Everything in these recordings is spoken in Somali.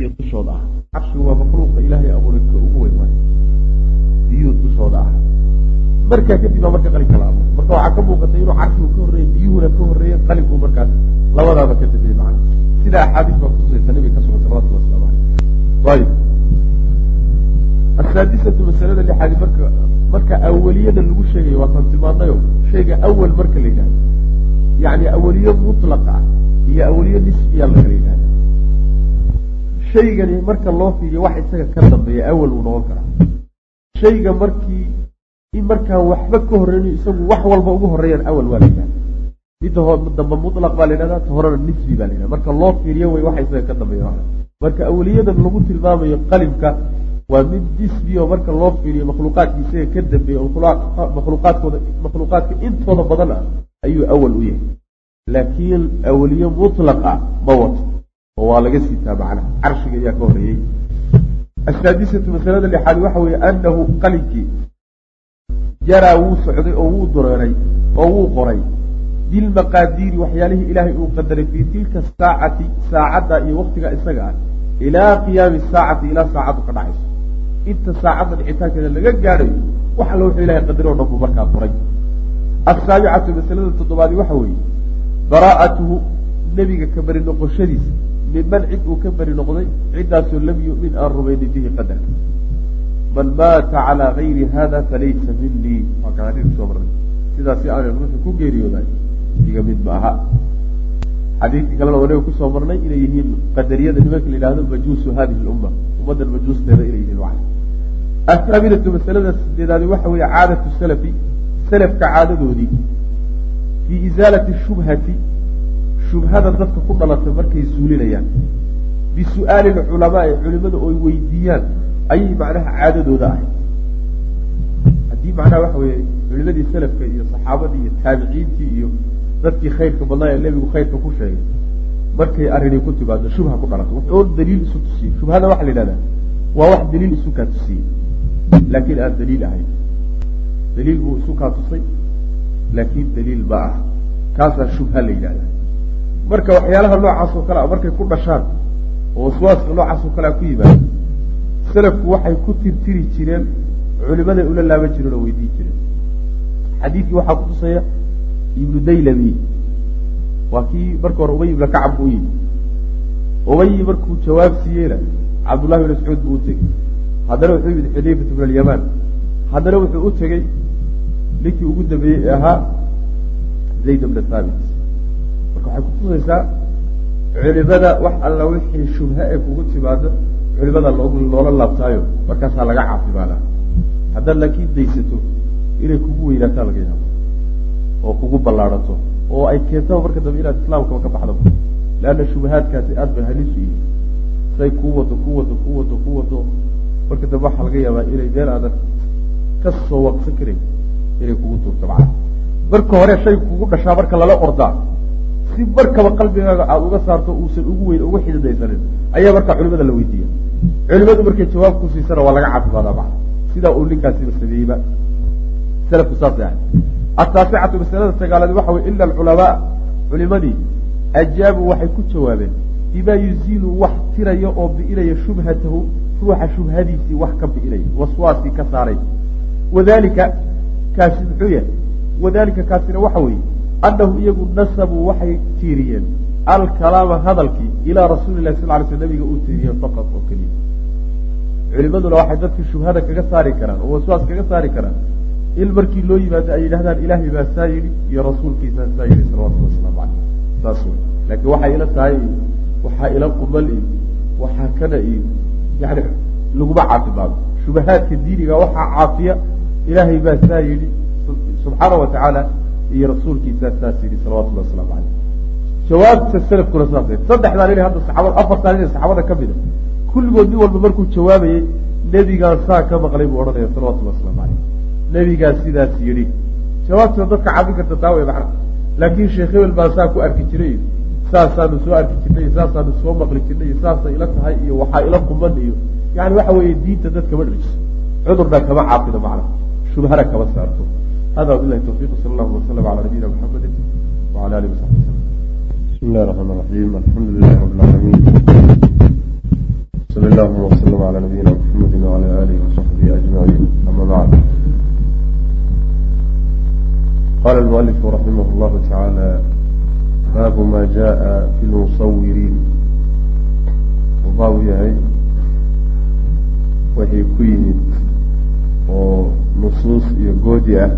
iyo dushooda ah. Carshigu waa makhluuqa ilaahay abuuray ugu weyn waay. Biyuhu dushooda ah. Markaa kadib baa marka qalinka la abuuray marka waxaa ka muuqatay inuu carshigu ka horreeyey biyuhuna ka horreeyeen qalinku markaas labadaaba ka dambeeyey macana sida axaadiis baa kutusaysa nabiga ka sugan salawatullah waslamu caleyh ayib asaadisatu masalada lixaadi marka marka awaliyada lagu sheegayo waa taan tilmaanayo shayga awal marka la yidhahdo yani awaliye mutlaqa iyo awaliye nisbiya la kala yidhahda shaygani marka loo fiiriyo wax isaga ka dambeeya awal uu noqon karaa. Shayga markii in markaan waxba ka horreynayo isagu wax walba ugu horreeyaan awal waa la yidhahda midda dambe mutlaq baa la yidhahda ta horena nisbi baa la yidhahda marka loo fiiriyo way waxa isaga ka dambeeya marka awaliyadan lagu tilmaamayo qalimka waa mid nisbi oo marka loo fiiriyo makhluuqaadka isaga ka dambeeya makhluuqaadkooda makhluuqaadka intooda badan ah ayuu awal u yahay. Laakiin awaliye mutlaqa ma wato oo waa laga siitaa macnaha carshiga ayaa ka horeeyey asaadisatu masalada lixaad waxa weeye anahu qalinkii jaraa wuu socday oo wuu dureeray oo wuu qoray. Bilmaqaadiiri waxyaalihii ilaahay uu qadaray fii tilka saacati saacadda iyo waktiga isaga ah ilaa qiyaami saacati ilaa saacaddu ka dhacayso. Inta saacadda dhicitaankeeda laga gaadhayo wax alla wuxuu ilahay qadaray o dhan buu markaa qoray. Asaabicatu masalada toddobaadi waxa weeye baraa'atuhu nebiga ka beri noqoshadiisa minman cid uu ka beri noqday ciddaasoo lam yu'min aan rumaynin bihi qadarka man maata calaa gayri hada falaysa minii waa kaadhir soo marnay sidaasi aanan ruuxu ku geeriyooday iga mid ma aha xadiidkii kalena wanaga ku soo marnay inay yihiin qadariyada nimanka la yidhahdo majuusu hadihi lumma ummaddan majuusteeda inay yihiin waxa athaaminatu masalada sideedaadi waxa weeye caadatu salafi salafka caadadoodii fii isaalati shubhati shubhada dadka ku dhalatay markay suulinayaan. Bisu'aali lculamaai culimada oy weydiiyaan ayay macnaha caadadooda ahay haddii macnaha waxa weeye culimadii salafka iyo saxaabadii iyo taabiciintii iyo dadkii khayrka badnaa ee nebigu khayrka ku sheegay markay arrinay ku timaado shubha ku dhalato wuxuu daliil isu tusiyey shubhada waxa la yidhahdaa waa wax daliil isu kaa tusiyey laakiin aan daliil ahayn daliil buu isu kaa tusay laakiin daliil ma ah. Kaasaa shubha la yidhahda marka waxyaalaha noocaas oo kale a markay ku dhashaan oo waswaaska noocaas oo kale a ku yimaado salafku waxay ku tirtiri jireen culimaday ula laaban jireen oo weydiin jireen. Xadiidkii waxaa kutusaya ibnu daylami waa kii marka hore ubay ibna kacab buu yimi ubayi markuu jawaab siiyeyna cabdullahi bin mascuud buu u tegey. Haddana wuxuu yimid xudayfatu min alyamaan. Haddana wuxuu u tegey ninkii ugu dambeeyey ee ahaa zayd bna thaabit marka waxay kutusaysaa culimada wax alla wixii shubha ee kugu timaado culimada loola laabtaayo markaasaa laga caafimaada haddaad laakiin daysato inay kugu weynaataa laga yaabo oo kugu ballaarato oo ay keentaba marka dambe inaad islaamkaba ka baxdo. Leanna shubahaadkaasi aada bay halis u yihiin say kuu wado ku wado ku wado ku wado. Marka dambe waxaa laga yaabaa inay meel aadan ka soo waqsan karayn inay kugu tuurto macana marka hore shay kugu dhashaa marka lala ordaa si markaba qalbigaaga aada uga saarto uusan ugu weyn uga xididaysanin ayaa markaa culimada la weydiiya. Culimadu markay jawaab ku siisana waa laga caafimaadaa macana sidaa uu ninkaasiba sameeyeyba salafku saasay ahay ataasicatu masalada sagaalaad waxa wey ila alculamaa culimadii ajaabuu waxay ku jawaabeen bimaa yuziilu wax tiraya oo bi'inaya shubhatahu ruuxa shubhadiisii wax ka bi'inaya waswaasii ka saaray. Wadalika kaasi muxuu yahay wadalika kaasina waxa weeye annahu iyagu nasabuu waxay tiiriyeen alkalaama hadalkii ilaa rasuuli lahi sal ly sl nabiga uu tiiriyeen faqad oo keliya culimaduna waxay dadkii shubhada kaga saari karaan oo waswaas kaga saari karaan in markii loo yimaado ay yidhahdaan ilaahay baa saa yidhi iyo rasuulkiisaa saa yidhi salawatulli wasalaamu caleyh saas wey laakiin waxay ila tahay waxaa ila qumal iyo waxaa kana iyo yani laguma caafimaado shubahaadka diiniga waxaa caafiya ilaahay baa saa yidhi subxaana wa tacaala iyo rasuulkiisaa saas yidhi salawatullahi wasalaamu caleyh jawaabta salafkuna saasay saddexdaa nin hadda saxaabada afartaa nin saxaabada ka mida. Kulligood nin walba markuu jawaabayey nebigaan saa ka maqlay buu odhanaya salawatullahi wasalaamu caleyh nebigaa sidaas yidhi. Jawaabtuna dadka caabin karta taa way macna laakiin sheekh hebel baa saa ku arki jiray. Saasaanu soo arki jirnay saasaanu soo maqli jirnay saasay ila tahay iyo waxaa ila quman iyo yani waxa weeye diinta dad kama dhriso cudurna kama caafido macna shubhana kama saarto هذا وبالله التوفيق صلى الله وسلم على نبينا محمد وعلى آله وصحبه وسلم. بسم الله الرحمن الرحيم الحمد لله رب العالمين. صلى الله وسلم على نبينا محمد وعلى آله وصحبه أجمعين أما بعد. قال المؤلف رحمه الله تعالى باب ما جاء في المصورين. وباب هي وهي كوينت oo nusuus iyo goodi ah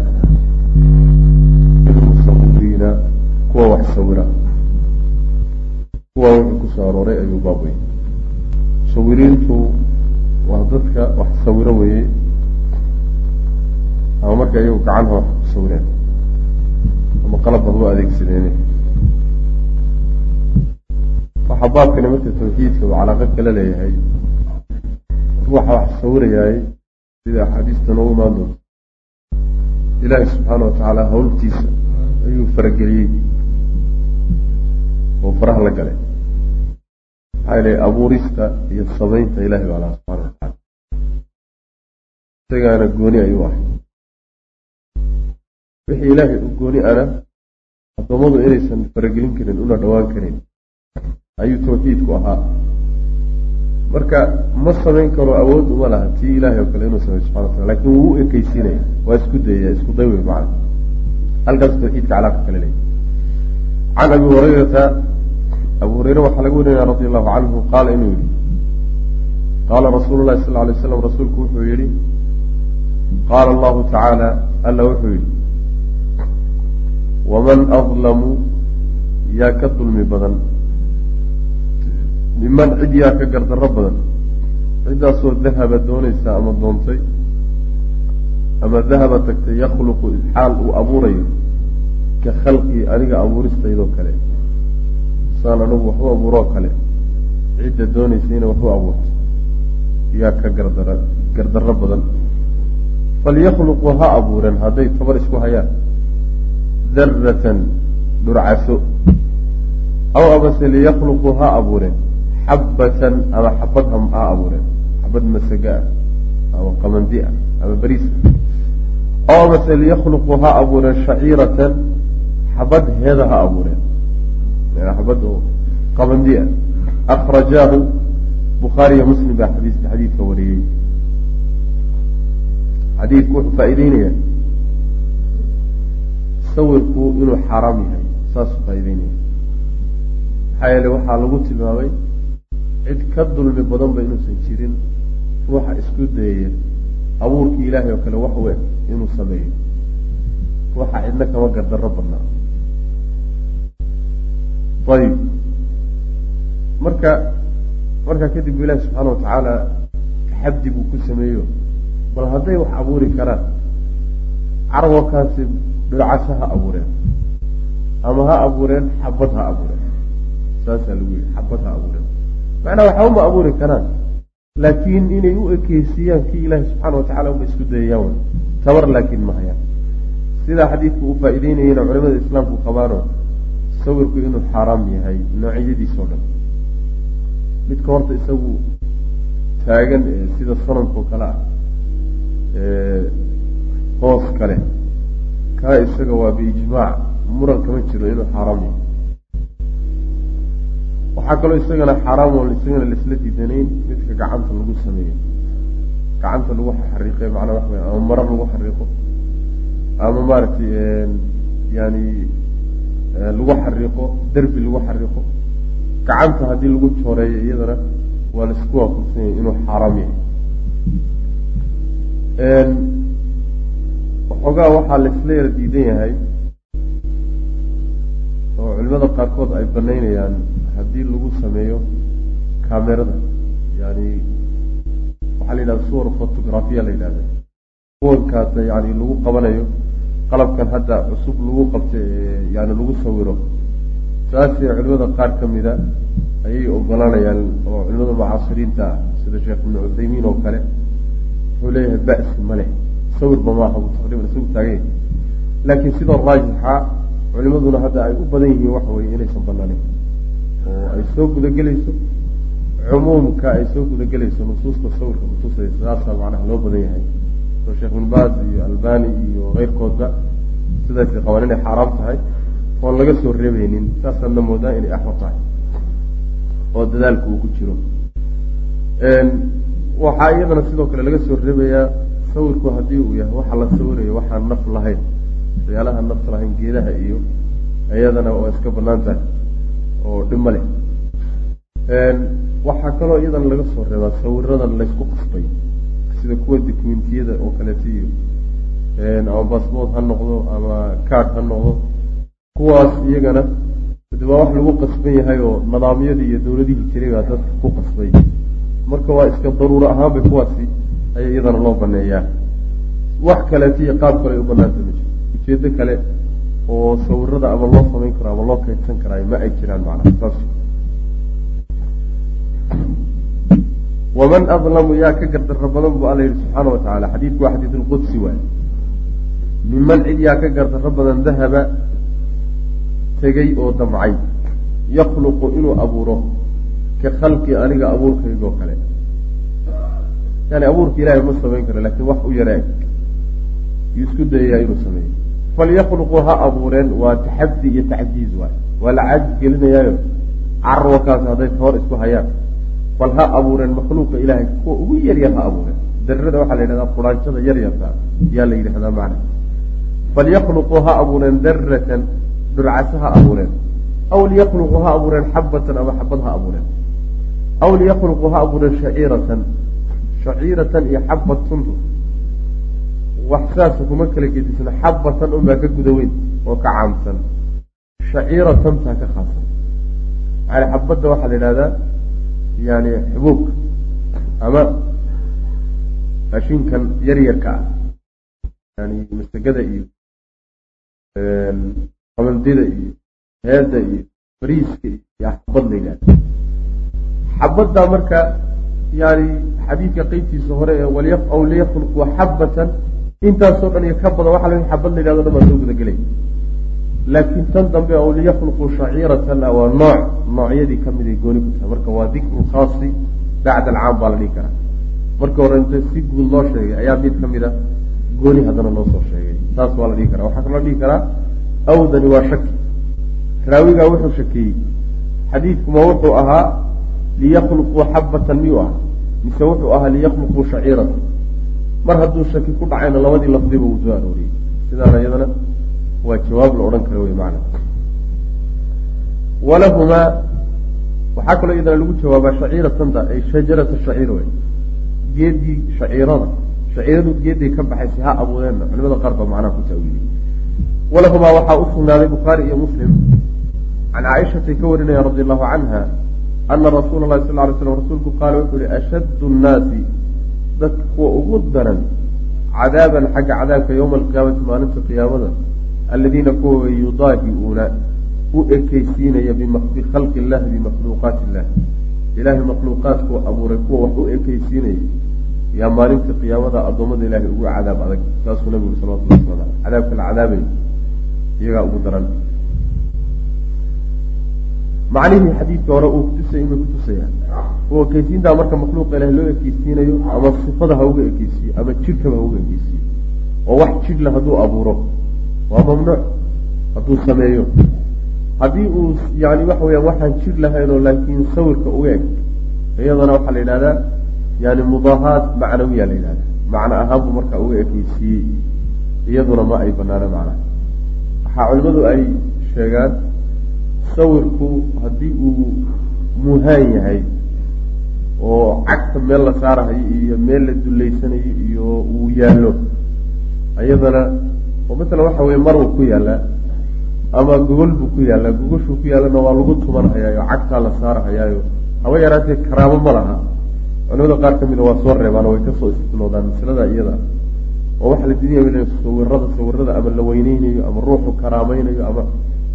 musawiriina kuwa wax sawira. Kuwa wuxuu ku soo arooray ayuu baab wey musawiriintu waa dadka wax sawiro weeye ama marka iyagu gacanha wax ku sawireen ama qalab haduu adeegsadeen waxaa baabkani marka tawxiidka uu calaaqo kala leeyahay ruuxa wax sawirayaay sida axaadiista noogu imaan doonto. Ilaahi subxaana watacaala hawltiisa ayuu farageliyey. Oo faraha la galay. Maxaa yidhahay abuurista iyo samaynta ilahi baa laha subxana watacaala isagaana gooni ayuu ahay wixii ilaahay u gooni ana addoommadu inaysan faragelin karin una dhowaan karin ayuu tawxiidku ahaa marka ma samayn karo awood uma laha. Tii ilahay oo kale inuu samay subxana watala laakiin wuu u ekeysiinaya waa isku dayaya isku day wey macana halkaas tawxiidka calaaqa kale leeyahy can abi hurayrata abu hureyre waxaa laga warinaya radi allahu canhu qaala inuu yihi qaala rasuulu lahi sal lay slam rasuulku wuxuu yihi qaala allahu tacaala alla wuxuu yihi waman adlamu yaa ka dulmi badan miman cid yaa ka gardarro badan. Ciddaasoo dahaba doonaysa ama doontay ama dahaba tagtay yakhluqu xaal uu abuurayo ka khalqii aniga abuuristaydoo kale. Saan anigu waxu abuuroo kale. Cidda doonaysayna waxu abuurto yaa ka gardara gardarro badan. Falyakluquu ha abuureen hadday tabar isku hayaan. Daratan dhurcaso aw amase liyakluquu ha abuureen xabbatan ama xabad ha abuureen xabad masaga ah ama qamandi ah ama beriis ah aw amase liyakluquu ha abuureen shaciiratan xabad heeda ha abuureen xabad oo qamandi ah akrajaahu bukhaariyo muslim baa xadiiska xadiidka wariyey xadiidku wuxuu faa'iideynaya sawirku inuu xaaraam yahay saasuu faa'ideynaya maxaa yeele waxaa lagu tilmaamay cid ka dulmi badanba inuusan jirin ruuxa isku dayaya abuurkii ilaahay oo kale wax weyn inuu sameeyo. Ruuxa cidna kama gardarro badnaa ayib. Marka markaa kadib bu ilahi subxaana watacaala taxaddi buu ku sameeyo. Bal hadday wax abuuri karaan carwakaasi dhircaso ha abuureen ama ha abuureen xabad ha abuureen. Saasaa lagu yihi xabad ha abuureen macnaa waxba ma abuuri karaan. Laakiin inay u ekeysiiyaan kii ilaahi subxaana watacala uma isku dayayaan way tabar laakiin ma hayaan sidaa xadiidku uu faa'iideynayana culamada islaamku qabaano sawirku inuu xaaraam yahay noocyadiisoo dhan. Midka horta isagu taagan sida sanamkao kale ah hoos kale kaa isaga waa biijmaac muran kama jiro inuu xaaraam yahay waxaa kaloo isagana xaaraam oo isagana laisla diidanayn midka gacanta lagu sameeyo. Gacanta lagu xariiqe macnaa wax wey ama maro lagu xariiqo. Ama maaragtay yani lagu xariiqo derbi lagu xariiqo. Gacanta haddii lagu jooreeyo iyadana waa la isku waafaqsan yahay inuu xaaraam yahay. Waxoogaa waxaa laisla yara diidan yahay oo culimada qaarkood ay banaynayaan haddii lagu sameeyo camerada yani waxaa la yidhahda suwar photographiya la yidhahda kuwankaas yani lagu qabanayo qalabkan hadda cusub lagu qabta yani lagu sawiro. Saasee culimada qaar ka mida ayay ogolanayaan oo culimada mucaasiriinta ah sida sheekh ibnu cuthaymiin oo kale wuxuu leeyahay ba'si ma leh. Sawirba maaha buu taqriiban isagu taagan yahay laakiin sidoo raajixa culimaduna hadda ay u badan yihiin waxa weye inaysan banaanin oo ay soo gudagelayso cumuumka ay soo gudagelayso nusuusta sawirka kutusaysa saasaa macnaha loo badan yahay. Oo sheekh bin iyo albani iyo keyrkoodba sidaasay qabaan inay xaaraam tahay oon laga soo reebeynin saasaadna moodaa inay axwar tahay oo dadaalku uu ku jiro. Waxaa iyadana sidoo kale laga soo reebayaa sawirku haddii uu yahay waxa la sawirayo waxaan naf lahayn waxyaalaha nafta lahayn geedaha iyo iyadana waa iska bannaan tahay oo dhib leh. Waxaa kaloo iyadana laga soo reebaa sawiradan laysku qasbay sida kuwa documentiyada oo kaleeto iyo ama basbood ha noqdo ama card ha noqdo. Kuwaas iyagana de waa wax lagu qasban yahay oo nidaamyadii iyo dawladihii jiray baa dadka ku qasbay marka waa iska daruuro ahaan bay kuwaasi ayaa iyadana loo baneeyaa. Wax kaleeto iyo qaab kale ay u banaanta ma ujeedo kale oo sawirada ama loo samayn karo ama loo kaydsan karaayo ma ay jiraan macnaha saas. Waman adlamu yaa ka gardaro badan buu alla yihi subxaana wa tacala xadiidku waa xadiid lqudsi waay minman cid yaa ka gardaro badan dahaba tegey oo damcay. Yakhluqu inuu abuuro ka khalqi aniga abuurkaygoo kale. Yani abuurka ilaahay ma samayn karo laakiin wax u yara eg yuu isku dayayaa inuu sameeyo falyakluquu ha abuureen waa taxaddi iyo tacjiiz waay waa la caajis gelinayaayo carwakaas hadday toor isku hayaan bal ha abuureen makhluuqa ilaahay kuwa ugu yaryar ha abuureen darrada waxaa la yidhahdaa quraanshada yaryarka yaa la yidhahdaa macna falyakluquu ha abuureen daratan durcase ha abuureen aw liyakluquu ha abuureen xabatan ama xabad ha abuureen aw liyakluquu ha abuureen shaciiratan shaciiratan iyo xabatuntu wax saasa kuma kala gedisna xabatan unbaa ka guda weyn oo ka caamsan. Shaciiratantaa ka khaasan. Yani xabadda waxaa la yidhahdaa yani xubuubka ama ashinkan yaryarka ah. Yani masagada iyo qamandida iyo heedda iyo bariiska iyo xabad la yidhahda xabaddaa marka yani xadiidka qeybtiisa hore ee aw liyakluquu xabatan intaasoo dhan iyo ka badan waxa la xabad la yidhahdo dhan baa soo guda gelay. Laakiin tan dambe aw liyakluquu shaciiratan waa nooc noocyadii ka mid ay gooni ku tahay. Marka waa dikru khaasi bacda alcaam baa la dhihi karaa. Marka hore inta si guud loo sheegay ayaa mid ka mid a gooni haddana loo soo sheegay. Saas waa la dhihi karaa. Waxaa kaloo la dhihi karaa awdani waa shaki. Raawigaa wuxuu shakeeyey xadiidkuma wuxuu ahaa liyakluquu xabatan miyuu ahaa? Mise wuxuu ahaa liyakluquu shaciiratan mar hadduu shaki ku dhacayna labadii lafdiba uu soo arooriyey. Sidaana iyadana waa jawaab la odhan kara wey macna. Walahumaa waxaa kaloo iyadana lagu jawaabaa shaciiratanta ay shajarata shaciir wey geedii shaciirada shaciiradu geeday ka baxaysay ha abuudeenna culimada qaar baa macnaha ku taawiilay walahumaa waxaa u sugnaaday bukhaari iyo muslim can caaishatay ka warinaya radi allahu canha ana rasuula lahi sal lay slam rasuulku qaala wuxuu yihi ashaddu nnaasi dadka kuwa ugu daran cadaaban xagga cadaabka yowma alqiyaamati maalinta qiyaamada aladiina kuwa yudaahiuuna u ekeysiinaya bikhalqi illahi bimakhluuqaati illah ilahay makhluuqaadkuu abuuray kuwa wax u ekeysiinaya yaa maalinta qiyaamada addoommada ilahay ugu cadaab adag saasuu nabigu salawatullah waslam aleh cadaabka la cadaabayo iyagaa ugu daran macnihii xadiidka hore uu kutusay inuu kutusaya u ekeysiintaa marka makhluuqa ilahay loo ekeysiinayo ama sifada ha uga ekeysiiyo ama jidhkaba ha uga ekeysiiyo. Oo wax jidhla hadduu abuuro. Waa mamnuuc hadduu sameeyo. Haddii uu yani waxa weyaan waxaan jir lahaynoo laakiin sawirka uga eg iyadana waxaa la yidhahdaa yani mudaahaat macnawiya la yidhahda macno ahaan buu markaa uga ekeysiiyey iyaduna ma ay banaana macnaha. Waxaa culimadu ay sheegaan sawirku haddii uu muhaan yahay oo cagta meel la saarahayo iyo meel la dullaysanayo iyo uu yaallo iyadana oo matala waxa weye marwa ku yaallaa ama gogol buu ku yaallaa gogoshuu ku yaallana waa lagu tumanhayaayo cagtaa la saarahayaayo. Haba yaraatee karaamo ma laha. Culimada qaar ka mida waa soo reebaan oo way ka soo istilowdaan masalada iyada. Oo waxaa la diidaya sawirada sawirada ama la weyneynayo ama ruuxu karaamaynayo ama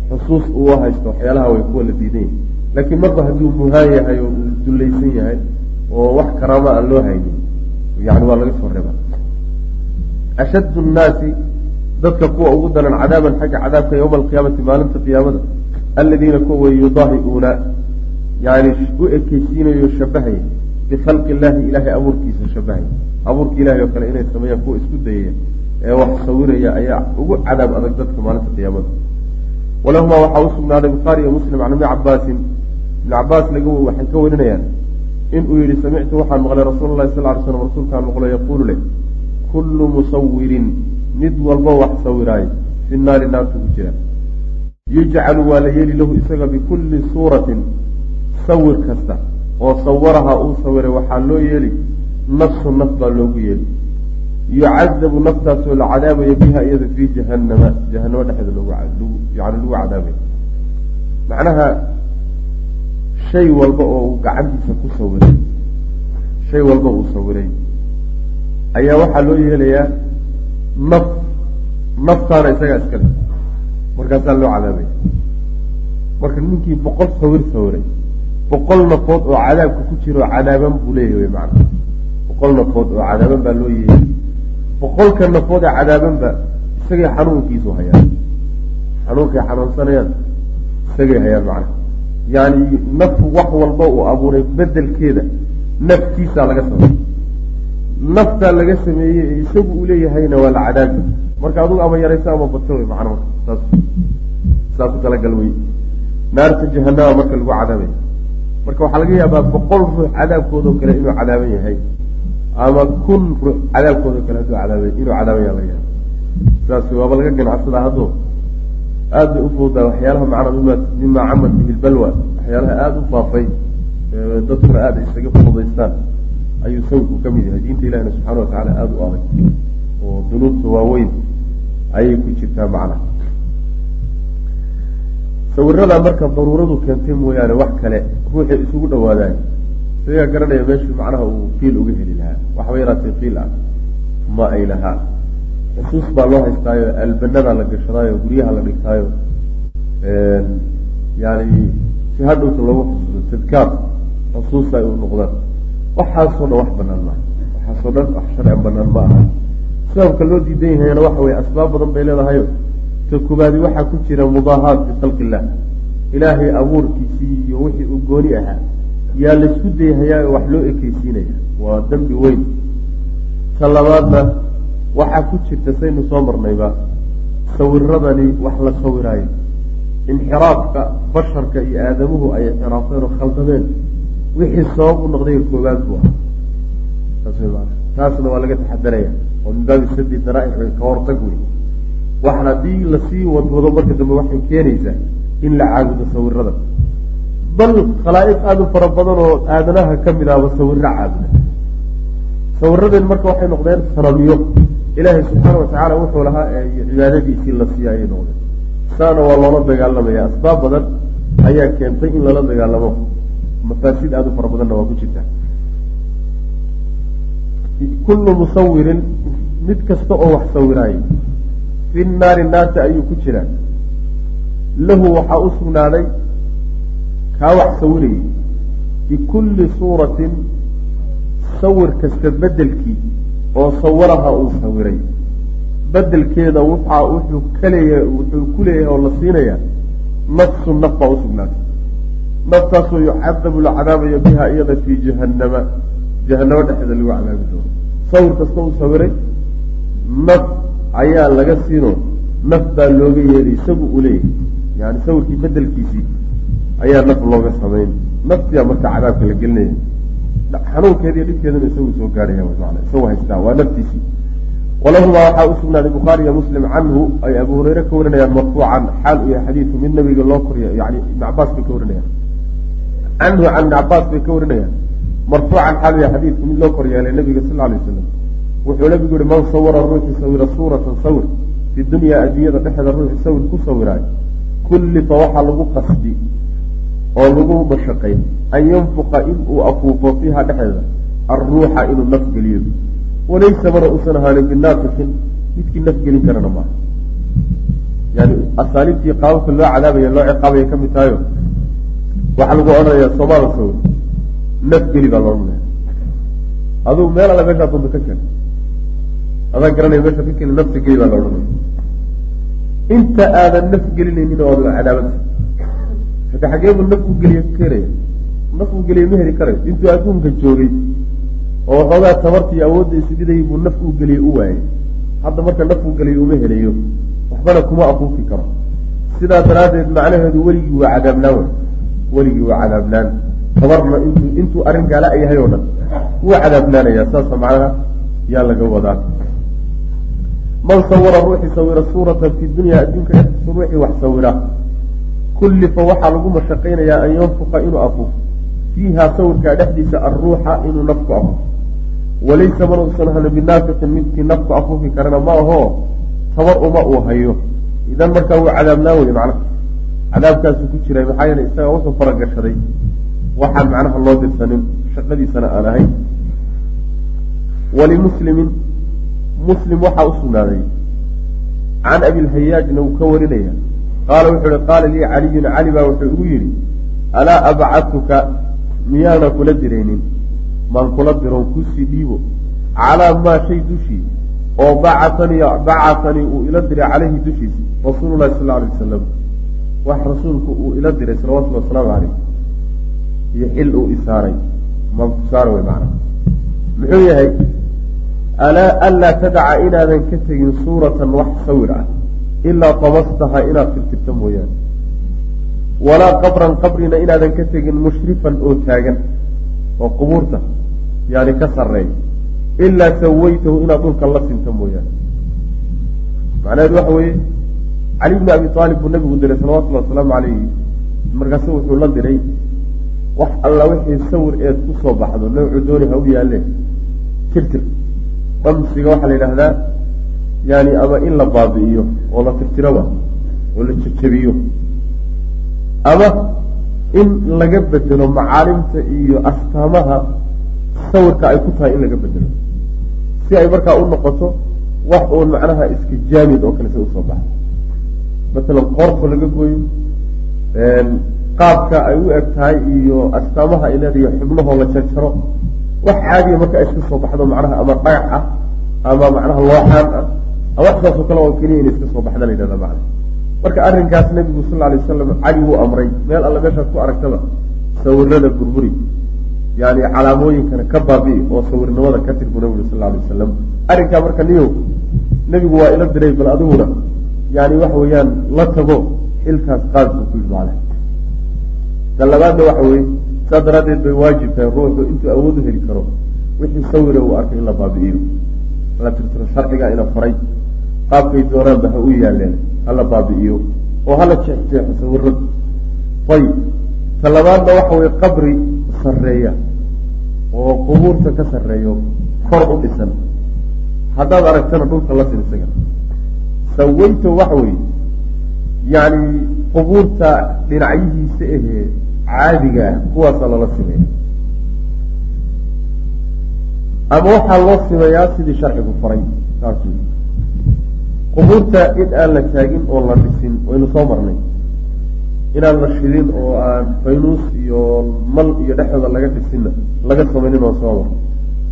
xusuus uu haysto waxyaalaha way kuwa la diidan laakiin marba hadduu muhaan yahay oo uu dullaysan yahay oo wax karaamo aan loo haynin yani waa laga soo reebaa. Ashaddu nnaasi dadka kuwa ugu daran cadaaban xagga cadaabka yowma alqiyaamati maalinta qiyaamada aladiina kuwa way yudaahiuuna yani u ekeysiinayo shabahaya bikhalqi illahi ilahay abuurkiisa shabahaya. Abuurka ilahay oo kale inay sameeyaan kuwa isku dayaya ee wax sawiraya ayaa ugu cadaab adag dadka maalinta qiyaamada walahumaa waxaa u sugnaaday bukhaari iyo muslim can ibni cabaasin ibni cabaas laga waxay ka warinayaan inuu yihi samictu waxaan maqlay rasuul lahi sal ly slam rasuulkaan maqlo yaquulu leh kullu musawirin mid walba wax sawiraayo fi naari naartu ku jira yujcalu waa la yeeli lahu isaga bikulli suuratin sawir kasta oo sawaraha uu sawiray waxaa loo yeeli nafsu naf baa loogu yeeli yucadabu naftaasoo la cadaabayo biha iyada fii jahanama jahanamo dhexeeda loogu yani lagu cadaabay macnaha shay walba oo uu gacantiisa ku sawiray shay walba uu sawiray ayaa waxaa loo yeelayaa naf naftaana isagaa iska le markaasaa loo cadaabaya marka ninkii boqol sawir sawiray boqol nafood oo cadaabka ku jiro cadaaban buu leeyahay macna boqol nafood oo cadaaban baa loo yeeyay boqolka nafood ee cadaabanba isagay xanuunkiisu hayaan. Xanuunkay xanuunsanayaan isagay hayaan macna yani naf wax walba uu abuuray bedelkeeda naftiisaa laga sameeyey. Naftaa laga sameeyey ee isagu uu leeyahayna waa la cadaabi marka adugu ama yaraysa ama badso wey macna marka. Saas saa ku talagal wey naarta jahanama marka lagu cadaabay. Marka waxaa laga yaabaa boqol ruux cadaabkoodao kale inuu cadaaban yahay ama kun ruux cadaabkoodao kale hadduu cadaaba inuu cadaaban yaha laga yaaba saas waaba laga ganacsadaa haddoo aad bay ufududaa waxyaalaha macna mima camad bihi lbalwa waxyaalaha aada u faafay dadkuna aada isaga fududaystaan. Ayuu sawirku ka mid yahay. Diinta ilahina subxana watacaala aada u adag oo dunuubta waaweyn ayay ku jirtaa macnaha. Sawiradaa marka daruuradu keentay mooyaane wax kale ruuxay isugu dhawaadaan isagaa garanaya meeshuu macnaha uu fiil uga heli lahaa. Waxba yaraatee fiil ah. Ma ay lahaa xusuus baa loo haystaayo albanadaa la gashadaayo guryaha la dhigtaayo. Yani si hadhowta loogu xusuuso tadkaar xusuusta ay u noqdaan. Waxaasoo dhan wax banaan maaha waxaasoo dhan wax sharcan banaan ma aha. Sababka loo diidan yahayna waxa weye asbaab badan bay leedahayo. Ta kubaadi waxaa ku jira mudaahaat bikhalqi illah. Ilaahay abuurkiisii iyo wixii uu gooni ahaa yaa laysku dayhayaa oo wax loo ekeysiinaya waa dembi weyn. Ta labaadna waxaa ku jirta saynu soo marnayba sawiradani wax la sawiraayo. Inxiraafka basharka iyo aadamuhu ay inxiraafeen oo khaldameen wixii sabab u noqday koobaad buu ah taasna waa laga taxadaraya oo min baabi sadi daraa'ic ka hortag wey wax haddii la sii wadwado marka dambe waxay keenaysaa in la caabudo sawirada bal khalaa'iq aada u fara badan oo aadanaha ka mid ahba sawiro caabuda sawiradeen marka waxay noqdeen sanamiyo ilaahay subxaana watacaala wuxuu lahaa cibaadadiisii la siiya ayay noqdeen. Saana waa loola dagaalamaya. Asbaab badan ayaa keentay in lala dagaalamo. Mafaasid aada u fara badanna waa ku jirta. Kullu musawirin mid kasta oo wax sawiraayo. Fi naari naarta ayuu ku jiraa. Lahu waxaa u sugnaaday kaa wax sawirayay. Bikulli suuratin sawir kasta bedelkii oo sawaraha uu sawiray. Bedelkeeda waxaa wuxuu kaleeya wuxuu ku leeyahay oo la siinayaa nafsu naf baa usugnaatay naftaasoo yucadabu la biha iyada fii jahanama jahanamo dhexeeda lagu cadaabi doono. Sawir kasta uu sawiray naf ayaa laga siino. Naf baa looga yeelay isagu uu leeyahay. Yani sawirkii bedelkiisii ayaa naf looga samayn naftiyaa marka cadaabka la gelinaya xanuunkeeda iyo dhibkeedana isagu soo gaarhaya mana isagu haystaa waa naftiisii. Walahumaa waxaa usugnaaday bukhaariya muslim canhu ay abu hureyre ka warinayaan marfuucan xaal uu yahay xadiidku mid nabiga loo koriya yani ibn cabaas bay ka warinayaan. Canhu can ibni cabaas bay ka warinayaan. Marfuucan xaal uu yahay xadiidku mid loo koryeelay nabiga sal alay wasalam wuxuu nabigu yihi man sawara ruuxi sawira suuratan sawir fi dunyaa adduunyada dhexeeda ruuxi sawir ku sawiraay kullifa waxaa lagu qasdi oo lagu mashaqay an yanfuqa in uu afuufo fiiha dhexeeda alruuxa inuu naf geliyo. Walaysa mana usan ahaanin binaafikin midkii naf gelin karana maaha. Yani asaaliibtii qaababka loo cadaabaya loo ciqaabaya ka mid tahayo waxaa lagu odhanayaa soomaala sawir naf geli baa loodhanaya adugu meel alla meeshaa dunta ka keen. Adaa garanaya meesha ka keni nafta geli baa la odhanaya inta aadan naf gelinaynin oo cadaabada hada xageebu naf u geliya keenaya naf u geliya ma heli karayo intuu adduunka joogay oo waxoogaa tabartii awoodda isdhiday buu naf uu geliyey u waayay. Hadda marka naf uu geliyo uma helayo waxbana kuma afuufi karo. Sidaa daraaddeed macnaheedu weligii waa cadaabnaan weligii waa cadaabnaan. Tabarna intuu intuu arrin gaala yahay oo dhan wuu cadaabnaanayaa saasa macnaha yaa laga wadaa. Man sawara ruuxii sawira suuratan fi dunya adduunka ruuxii wax sawira kullifa waxaa lagu mashaqaynayaa an yanfuqa inuu afuuf fiiha sawirkaa dhexdiisa alruuxa inuu nafku afuuf walaysa man uusan ahna binaafiqin midkii nafku afuufi karana ma ahoo tabar uma uu hayo. Idan markaa wuu cadaabnaa wey macnaha cadaabkaasuu ku jiray maxaa yeele isaga wuxuu faragashaday. Waxaan macnaha loo dirsanin shaqadiisana aan ahayn walimuslimin muslim waxaa u sugnaaday. Can abilhayaajna wuu ka warinaya qaala wuxuu ihi qaala lii caliyun cali baa wuxuu igu yidhi alaa abcatuka miyaana kula diraynin? Maan kula diroon ku sii dhiibo. Calaa maa shay dushii oo bacatanii bacatanii uu ila diray caleyhi dushiisa rasuulu lahi sal alay wasalam wax rasuulku uu ila diray salawatullhi wasalaamu caleyh iyo xil uu isaaray. Maan ku saara wey macana muxuu yahay alaa anlaa tadaca inaadan ka tegin suuratan wax sawir ah ilaa tabastaha inaad tirtirta mooyaane. Walaa qabran qabrina inaadan ka tegin mushrifan oo taagan oo qubuurta yani ka sarreeya. Ilaa sawaytahu inaad dhulka la sinta mooyaane. Macnaheedu waxa weeye cali bni abi aalib buu nabigu diray salawatullhi wasalaamu calayhi markaasu wuxuu la diray wax alla wixii sawir eed ku baxdo nawcu dooni ha u yaalle tirtir. Damsiga waxaa la yidhaahdaa yani ama in la baabi'iyo oo la tirtiroba oo la jejebiyo. Ama in laga bedelo macaalimta iyo astaamaha sawirka ay ku tahay in laga bedelo. Si ay markaa u noqoto wax uun macnaha iska jaamid oo kale si u soo baxo masalan qoorta laga gooyo qaabka ay u eg tahay iyo astaamaha ay leedahay xubnahoo la jarjaro wax caadiya marka iska soo baxdo macnaha ama dhagax ah ama macnaha looxaan ah ama wax saasoo kale oo keliya in iska soo baxda la yidhahda macna marka arrinkaas nebigu sal alay wasalam cali wuu amray meel alle meeshaad ku aragtaba sawirada burburi yani calaamooyinkana ka baabi'i oo sawirnimada ka tir buu nabigu sal alay wasalam arrinkaa marka niyow nebigu waa ila diray bal adiguna yani waxa weeyaan la tago xilkaas qaad buu ku yidhi macna tan waxa weye saas daraaddeed bay waajib tahay ruuxu intuu awood u heli karo wixii sawira uu arkay in la baabi'iyo la tirtiro sharciga ina faray qaabkay doonaanba ha u yaaleen hala baabi'iyo oo hala jeexjeexo sawirada ayib ta labaadna waxa weye qabri sarreeya oo qubuurta ka sarreeyo kor u dhisan. Haddaad aragtana dhulka la sin isaga. Sawayto waxa weeye yani qubuurta dhinacyihiisa ahee caadiga ah kuwaasaa lala simeeya ama waxaa loo simeeyaa sidii sharcigu faray saas qubuurta in aan la taagin oo la dhisin waynu soo marnay. Inaan la shidin oo aan faynuus iyo mal iyo dhexdooda laga dhisinna laga samaynin oo soo marnay.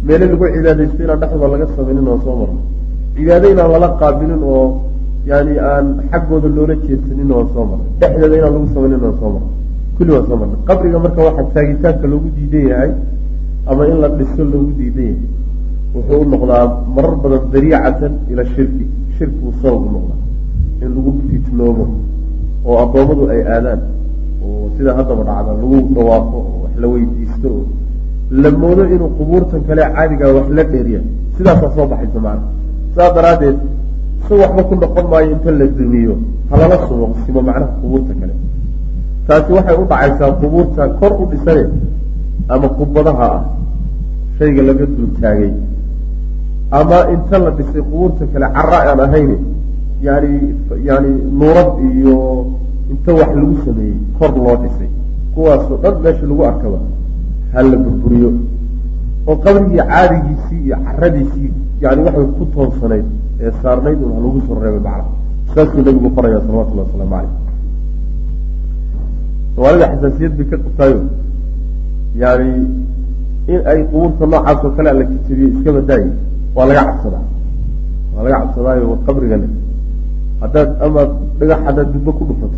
Meele lagu cibaadaysto inaan dhexdooda laga samaynin oo soo marnay. Cibaado inaan lala qaabilin oo yani aan xaggooda loola jeedsanin oo soo marnay. Dhexdeeda inaan lagu samaynin oo soo marnay. Kulli waan soo marnay. Qabriga marka waxaa taagitaanka loogu diidan yahay ama in la dhiso loogu diidan yahay wuxuu u noqdaa marar badan dariicatan ila shirki shirkigu sabab u noqdaa in lagu fitnoobo oo addoommadu ay aadaan oo sida haddaba dhacda lagu dhawaafo oo wax la weydiisto oo la moodo inuu qubuurtan kale caadigaa wax la dheeriya sidaasaa soo baxaysa macana sidaas daraaddeed si waxba ku noqon maayo inta la dumiyo halala sumo simo macnaha qubuurta kale. Taasi waxay u dhacaysaa qubuurta kor u dhisane ama qubadaha ah shayga laga dul taagay ama inta la dhisay qubuurta kale cara aan ahayne yani yani nuurad iyo inta wax lagu sameeyey kor loo dhisay. Kuwaasoo dhan meesha lagu arkaba ha la burburiyo. Oo qabrigii caadigiisii iyo caradiisii yani waxay ku toonsanayd ee saarnayd un ha lagu soo reebay macna saasuu nabigu faraya salawatullahi wasalaamu caleyh soomaalida xasaasiyad bay ka qabtaayo. Yani in ay qubuurta noocaas oo kale la jajabiyo iska waa laga cabsadaa. Waa laga cabsadaayo qabrigane haddaad ama dhagax haddaad dubbo ku dhufato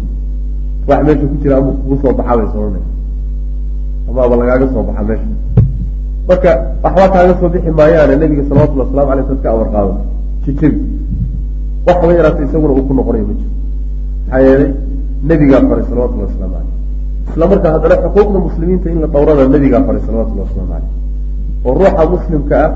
wax meesha ku jira ama kugu soo baxaa bay soranay amaaba lagaaga soo baxa meesha. Marka waxba kaaga soo bixi maayaane nabiga salawatulli waslamu aleyh dadka amar qaado. Jajabi waxba yaraata isaguna uu ku noqonayo ma jiro. Maxaa yeelay nebigaa faray salawatullahi waslamu aleyh isla markaa haddana xuquuqda muslimiinta in la dhowrada nabigaa faray salawatullah waslamu caleyh oo ruuxa muslimka ah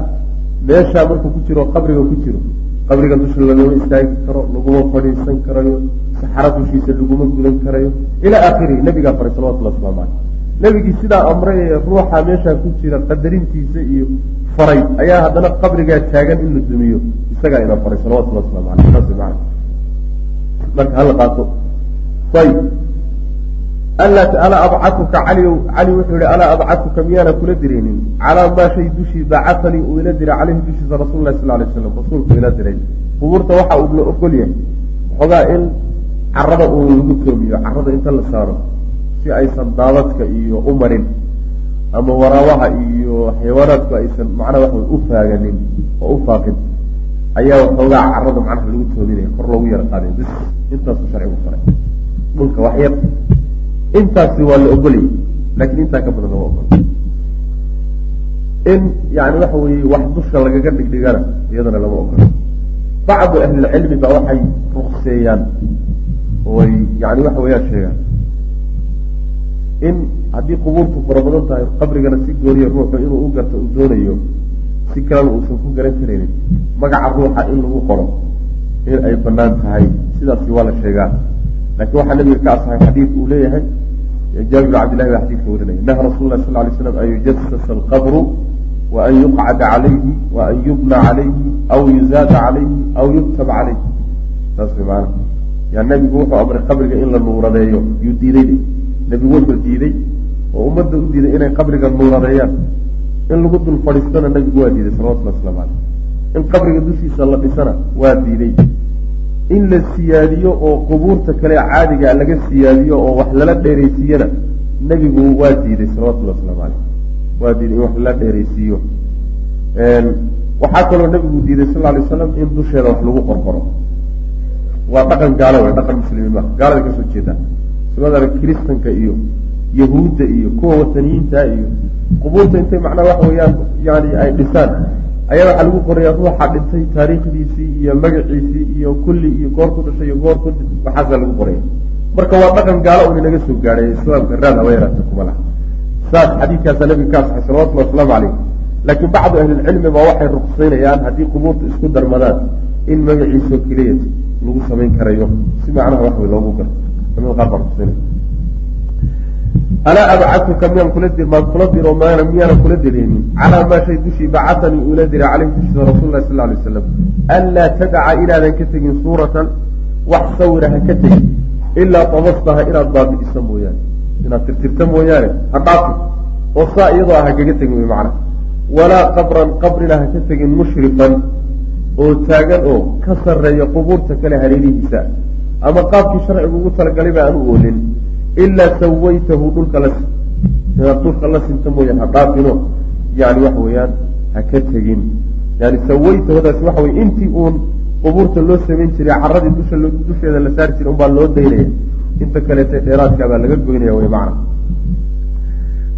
meeshaa markuu ku jiro qabriga ku jiro. Qabriga dusha lagama istaagi karo laguma fadhiisan karayo saxaro dushiisa laguma gudan karayo. Ilaa aakhirihi nabigaa faray salawatullah waslamu caleyh nebigii sidaa amray ee ruuxa meeshaa ku jira qadarintiisa iyo faray. Ayaa haddana qabrigaa taagan in la dumiyo. Isagaa ina faray salawatullah waslamu caleyh saas maana marka hala qaato. Ayb alaa abcatuka cali cali wuxuu yihi alaa abcatuka miyaana kula diraynin calaa maa shay dushii bacatanii uu ila diray caleyhi dushiisa rasul lah sal lay slam rasuulku ila diray qubuurta waxa uu la ogol yahay waxoogaa in carada uu lagu toomiyo carada inta la saaro si aysan daadadka iyo u marin ama waraabaha iyo xayawaanaadku aysan macnaha waxa u faaganin oo u faaqin ayaa waxoogaa carada macnaha lagu toominaya kor loogu yara qaaday bis intaasu sharcigu faray dhulka waxyar intaasi waa la ogolayay laakiin intaa ka badan lama ogol. In yani waxa weeye wax dusha lagaga dhigdhigana iyadana lama ogolo bacdu ahlilcilmi baa waxay rukseeyaan oy yani waxa weeyaan sheegaan. In haddii qubuurtu fara badan tahay qabrigana si gooriya ruuxu inuu u garto uu doonayo si kalena uusan ku garan karaynin magaca ruuxa in lagu qoro in ay bannaan tahay sidaasi waa la sheegaa. Lakin waxaa nabiga ka asahay xadiid uu leeyahay jaabir bn cabdillahi baa xadidka warinaya naha rasul lah sal lay slam an yujasasa alqabru wa an yuqcada calayhi wa an yubna calayhi aw yuzaada calayhi aw yuktab calayhi saas maana yaa nabigu wuxuu amray qabriga in la nuuradeeyo yuu diiday nebigu wuxuu diiday oo ummadda u diiday inay qabriga nuuradeeyaan in lagu dul fadhiistana nabigu waa diiday salawatullah waslamu caleyh in qabriga dushiisa la dhisana waa diiday in la siyaadiyo oo qubuurta kale caadiga laga siyaadiyo oo wax lala dheeraysiiyana nebigu waa diiday salawatullahi waslamu caleyh waa diiday in wax lala dheeraysiiyo. Waxaa kaloo nebigu diiday sal lay slam in dusheeda wax lagu qorqoro waa dhaqan gaalo wey dhaqan muslimiin maa gaalada ka soo jeedaan sumadana kiristanka iyo yahuudda iyo kuwa wataniyiinta iyo qubuurta intay macnaha waxa weeyaan yani ay dhisaan ayaa waxaa lagu qoraya ruuxa dhintay taariikhdiisii iyo magaciisii iyo kulli iyo goortu dhashay iyo goortu waxaasaa lagu qoraya marka waa dhaqan gaalo un inaga soo gaadhay islaamka raad haba yaraata kuma laha. Saas xadiidkaasa nabiga ka asaxay salawatullahi wasalaamu caleyh laakiin bacdu ahlilcilmi baa waxay ruqsaynayaan haddii qubuurta isku darmadaan in magaciisao keliya lagu samayn karayo. Si macnaha wax wey loogu garto. Culimada qaar baa ruqsaynaya alaa abcatuka miyaan kula diro maana miyaanan kula direynin calaa maa shay dushii bacatanii uula diray caleyhi dushiisa rasul lah sal lay waslam anlaa tadaca inaadan ka tegin suuratan wax sawira ha ka tegin ilaa tabastaha inaad baabi'isa mooyaane. Inaad tirtirta mooyaane ha dhaafi. Oo saa iyadoo ah hakaga tegin wy macna. Walaa qabran qabrina ha ka tegin mushrifan oo taagan oo ka sarreeya qubuurta kale hareerihiisa ama qaabkii sharcigu ugu talagalay ba aan u oolin ilaa sawaytahu dhulka la inaad dhulka la sinta mooya ha dhaafino yani waxa weeyaan ha ka tegin yani sawaytahudaasi waxa weye intii uun qubuurta loo samayn jiray caradii dusha dusheeda la saari jiray unbaa loo daynaya inta kaleeta dheeraadka baa laga goynaya wy macna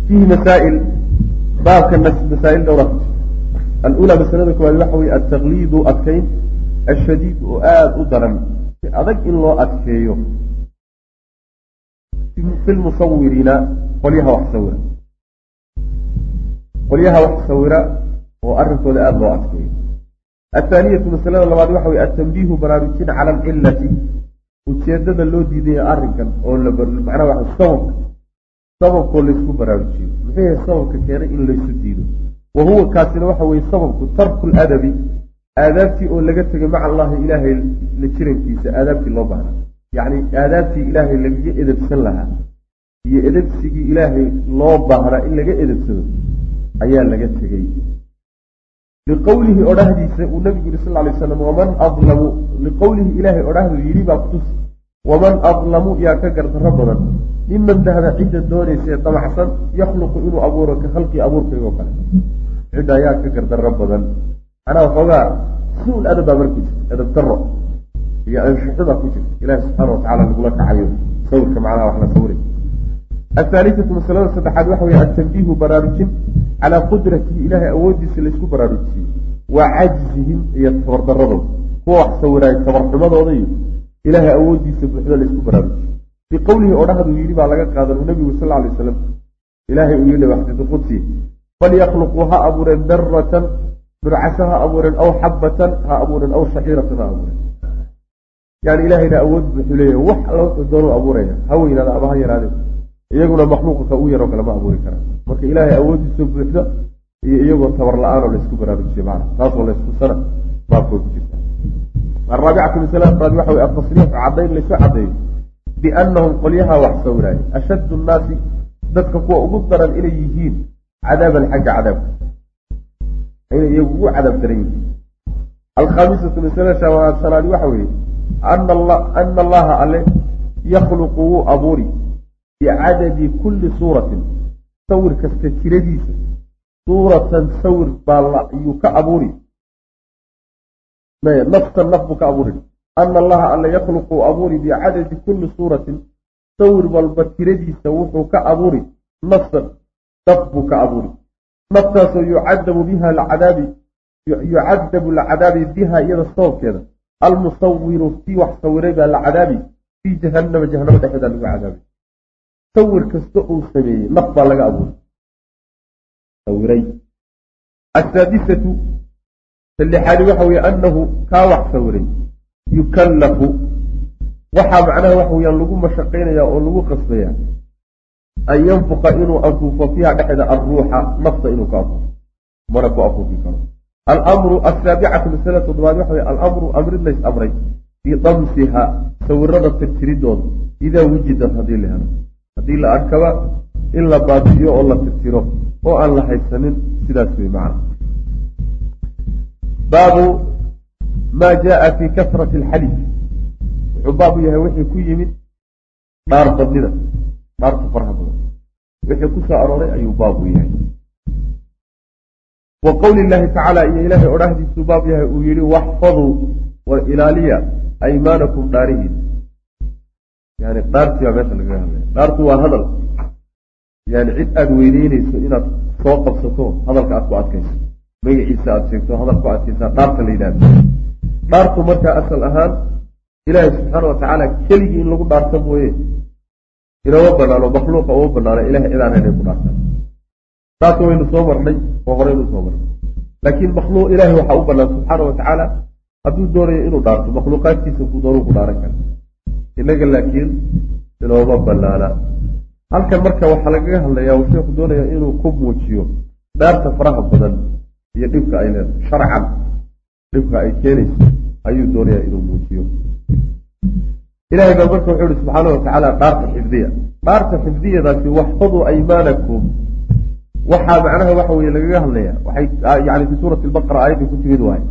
fiihi masaail baabka masaail dhowra alula masalada koowaad waxa weye altaqliidu adkayn ashadiid oo aada u daran adag in loo adkeeyo fi lmusawiriina qolyaha wax sawira. Qolyaha wax sawira oo arrinkooda aada loo adkeeyo. Athaaniyatu masalada labaad waxa weye atanbiihu baraarujin cala alcilati ujeedada loo diidaya arrinkan oo macnaha waa sababka. Sababkoo laysku baraarujiyo. Muxuu yahay sababka keenay in laysu diido. Wa huwa kaasina waxa weye sababku tarku ladabi aadaabtii oo laga tegay maca allahi ilaahay la jirankiisa aadaabtii loo baahna yacni aadaabtii ilaahay lagaga edebsan lahaa iyo edebsigii ilaahay loo baahnaa in laga edebsado ayaa laga tegey. Liqowlihi odhahdiisa uu nabigu yihi sal lay slam waman adlamu. Liqowlihi ilaahay odhahdu yidhi baa kutus waman adlamu yaa ka gardarro badan. Miman dahaba cidda doonaysa damacsan yakhluqu inuu abuuro ka khalqii abuurkaygo kale. Cidda ayaa ka gardarro badan. Manaa waxoogaa su'ul adab baa marku jirta edab daro iyo anshuxuda ku jirta ilahi subxaana watacala lagula kacayo sawirka macnaha wax la sawray athaalithatu masalada saddexaad waxa weye atanbiihu baraarujin calaa qudratihi ilaahay awooddiisa laysku baraarujiyey wa cajzihim iyo tabardaradooda kuwa wax sawiraay tabarxumadooda iyo ilaahay awooddiisa buuxda laysku baraarujiyo biqowlihi odhahduu yidhi baa laga qaadan nabigu sal alay waslam ilaahay uu yidhi xadiisu qudsi falyakluquu ha abuureen daratan durcasho ha abuureen aw xabatan ha abuureen aw shaciiratan ha abuureen yani ilahayna awood buxuu leeyahy wax alla wuxuu doonu abuuraya ha weynaada ama ha yaraade iyaguna makhluuqa u yaroo kale ma abuuri karaan marka ilaahay awoodiisa buuxda iyo iyagoo tabar la'aan oo laysku baraarujiye macna taasoo layskusana baabkooy ku jirta. Araabicatu afraad waxa wey atasriixu caddayn laysu caddeeyo. Biannahum qolyaha wax sawiraaya ashaddu nnaasi dadka kuwa ugu daran inay yihiin cadaaban xagga cadaabka inay iyagu ugu cadaab daran yihiin. Alkhaamisatu shanaadi waxa weeye ana allaha alle yakhluqu wuu abuuri bicadadi kulli suuratin sawir kasta tiradiisa suuratan sawir baa yuu ka abuuri nafsan naf buu ka abuuri ana allaha alla yakhluqu abuuri bicadadi kulli suuratin sawir walba tiradiisa wuxuu ka abuuri nafsan naf buu ka abuuri naftaasoo yucadabu biha lcadaabi yucadabu lcadaabi biha iyada sababkeeda almusawiru kii wax sawiray baa la cadaabi fii jahanama jahanamo dhexeeda lagu cadaabay sawir kasta uu sameeyey naf baa laga abuuray sawiray asaadisatu salixaadi waxa weye annahu kaa wax sawiray yukallafu waxaa macnaha waxa weyaan lagu mashaqaynaya oo lagu qasbaya an yanfuqa inuu afuufo fiiha dhexeeda alruuxa nafta inuu ka afuufo mana ku afuufi karo alamru asaabicatu masala toddobaad waxa weye alamru amrid lays amray bidamsiha sawirada tirtiridooda idaa wujidad haddii la helo haddii la arkaba in la baabi'iyo oo la tirtiro oo aan la haysanin sidaas wey macna baabu maa jaaa fi kasrati alxalif wuxuu baabu yahay wixii ku yimid dhaar badnida dhaarta faraha badan wixii ku arooray ayuu baabu yahay wa qowli llaahi tacaala iyo ilaahay odhahdiisuu baab yahay uu yihi waxfaduu war ilaaliya aymaanakum dhaarihiin. Yani dhaartii baa meesha lagaga hadlaya dhaartu waa hadal. Yani cid aada weyneyneyso inaad soo qabsato hadalka aad ku adkayso magaciisa aada sheegto hadal ku adkaysaa dhaarta la yidhahdo dhaartu markaa asal ahaan ilaahay subxaana wa tacaala keligii in lagu dhaarta mooye inama banaano makhluuqa uma banaano ilahay cidaan inay ku dhaartaan dhaarta waynu soo marnay oo horeynu soo marnay. Laakiin makhluuq ilaahay waxaa u banaan subxaana wa tacaala hadduu doonayo inuu dhaarto makhluuqaadkiisa ku doonuu ku dhaaran kara inaga laakiin inooma banaana halkan marka waxaa lagaga hadlayaa uu sheekhu doonaya inuu ku muujiyo dhaarta faraha badan iyo dhibka ay leedahay. Sharcan dhibka ay keenayso ayuu doonaya inuu muujiyo. Ilahay baa marka wuxuu ihi subxaana wa tacaala dhaarta xifdiya. Dhaarta xifdiyadaasi waxfaduu aymaanakum waxaa macnaha waxa weye lagaga hadlaya. Waxay yani fi suurati lbaqara aayaddii ku timid waay.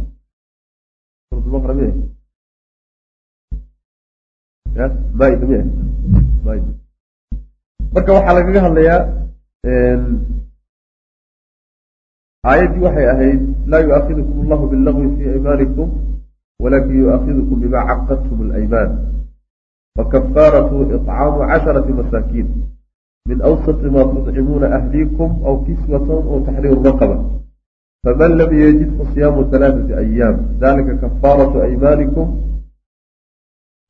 Suurat lbaqara miya maaida miya maaida marka waxaa lagaga hadlayaa aayaddii waxay ahayd laa yu'aakidukum allahu billagwi fii aymaanikum walakin yu'aakidukum bima caqadtum alaymaan fakafaaratu iطcaamu casharati masaakiin min awsati ma tudcimuuna ahliikum aw kiswatan aw taxriiru raqaba faman lam yajid fasiyaamu halaaثati ayaam dalika kafaaratu aymaanikum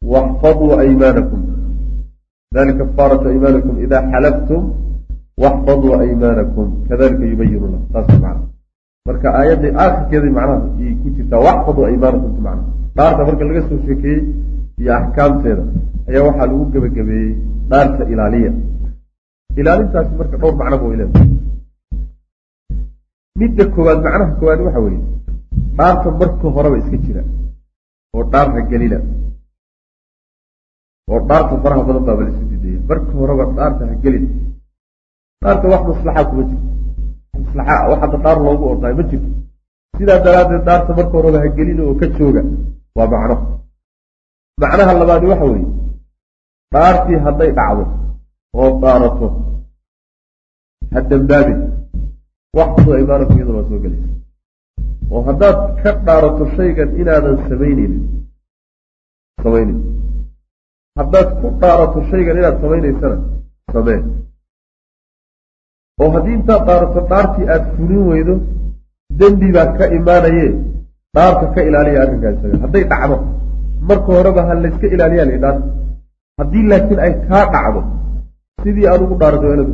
waxfaduu aymaanakum dalika kafaaratu aymaanikum ida xalaftum waxfaduu aymaanakum kadalika yubayinu lah saas macna marka aayadda aakhirkeeday macnaha ay ku jirtaa waxfaduu aymaanakum macna dhaarta marka laga soo sheekeeyey iyo axkaamteeda ayaa waxaa lagu gebagabeeyey dhaarta ilaaliya ilaalintaasi marka dhowr macnaba way leedahay midda koowaad macnaha koowaad waxa weeye dhaarta marka horeba iska jira oo dhaarha gelina oo dhaarta faraha badan baaba laisu didaya marka horeba dhaarta ha gelin. Dhaarta wax maslaxa kuma jirto maslaxa wax hadda dhaar loogu ordaayo ma jirto sidaa daraaddeed dhaarta marka horeba ha gelina oo ka jooga waa macno. Macnaha labaadi waxa weeye dhaartii hadday dhacdo oo dhaarato ha dambaabin waxfaduu aymaanakum iyaduna waa soo gelaysa oo haddaad ka dhaarato shaygan inaadan samaynaynin samaynin. Haddaad ku dhaarato shaygan inaad samaynaysana samee. Oo haddii intaad dhaarato dhaartii aada fulin weydo dembi baa ka imaanaye dhaarta ka ilaaliya arrinkaa isaga. Hadday dhacdo marka horeba ha layska ilaaliyaa la dhaarta haddii laakiin ay kaa dhacdo sidii aad ugu dhaartay waa inaad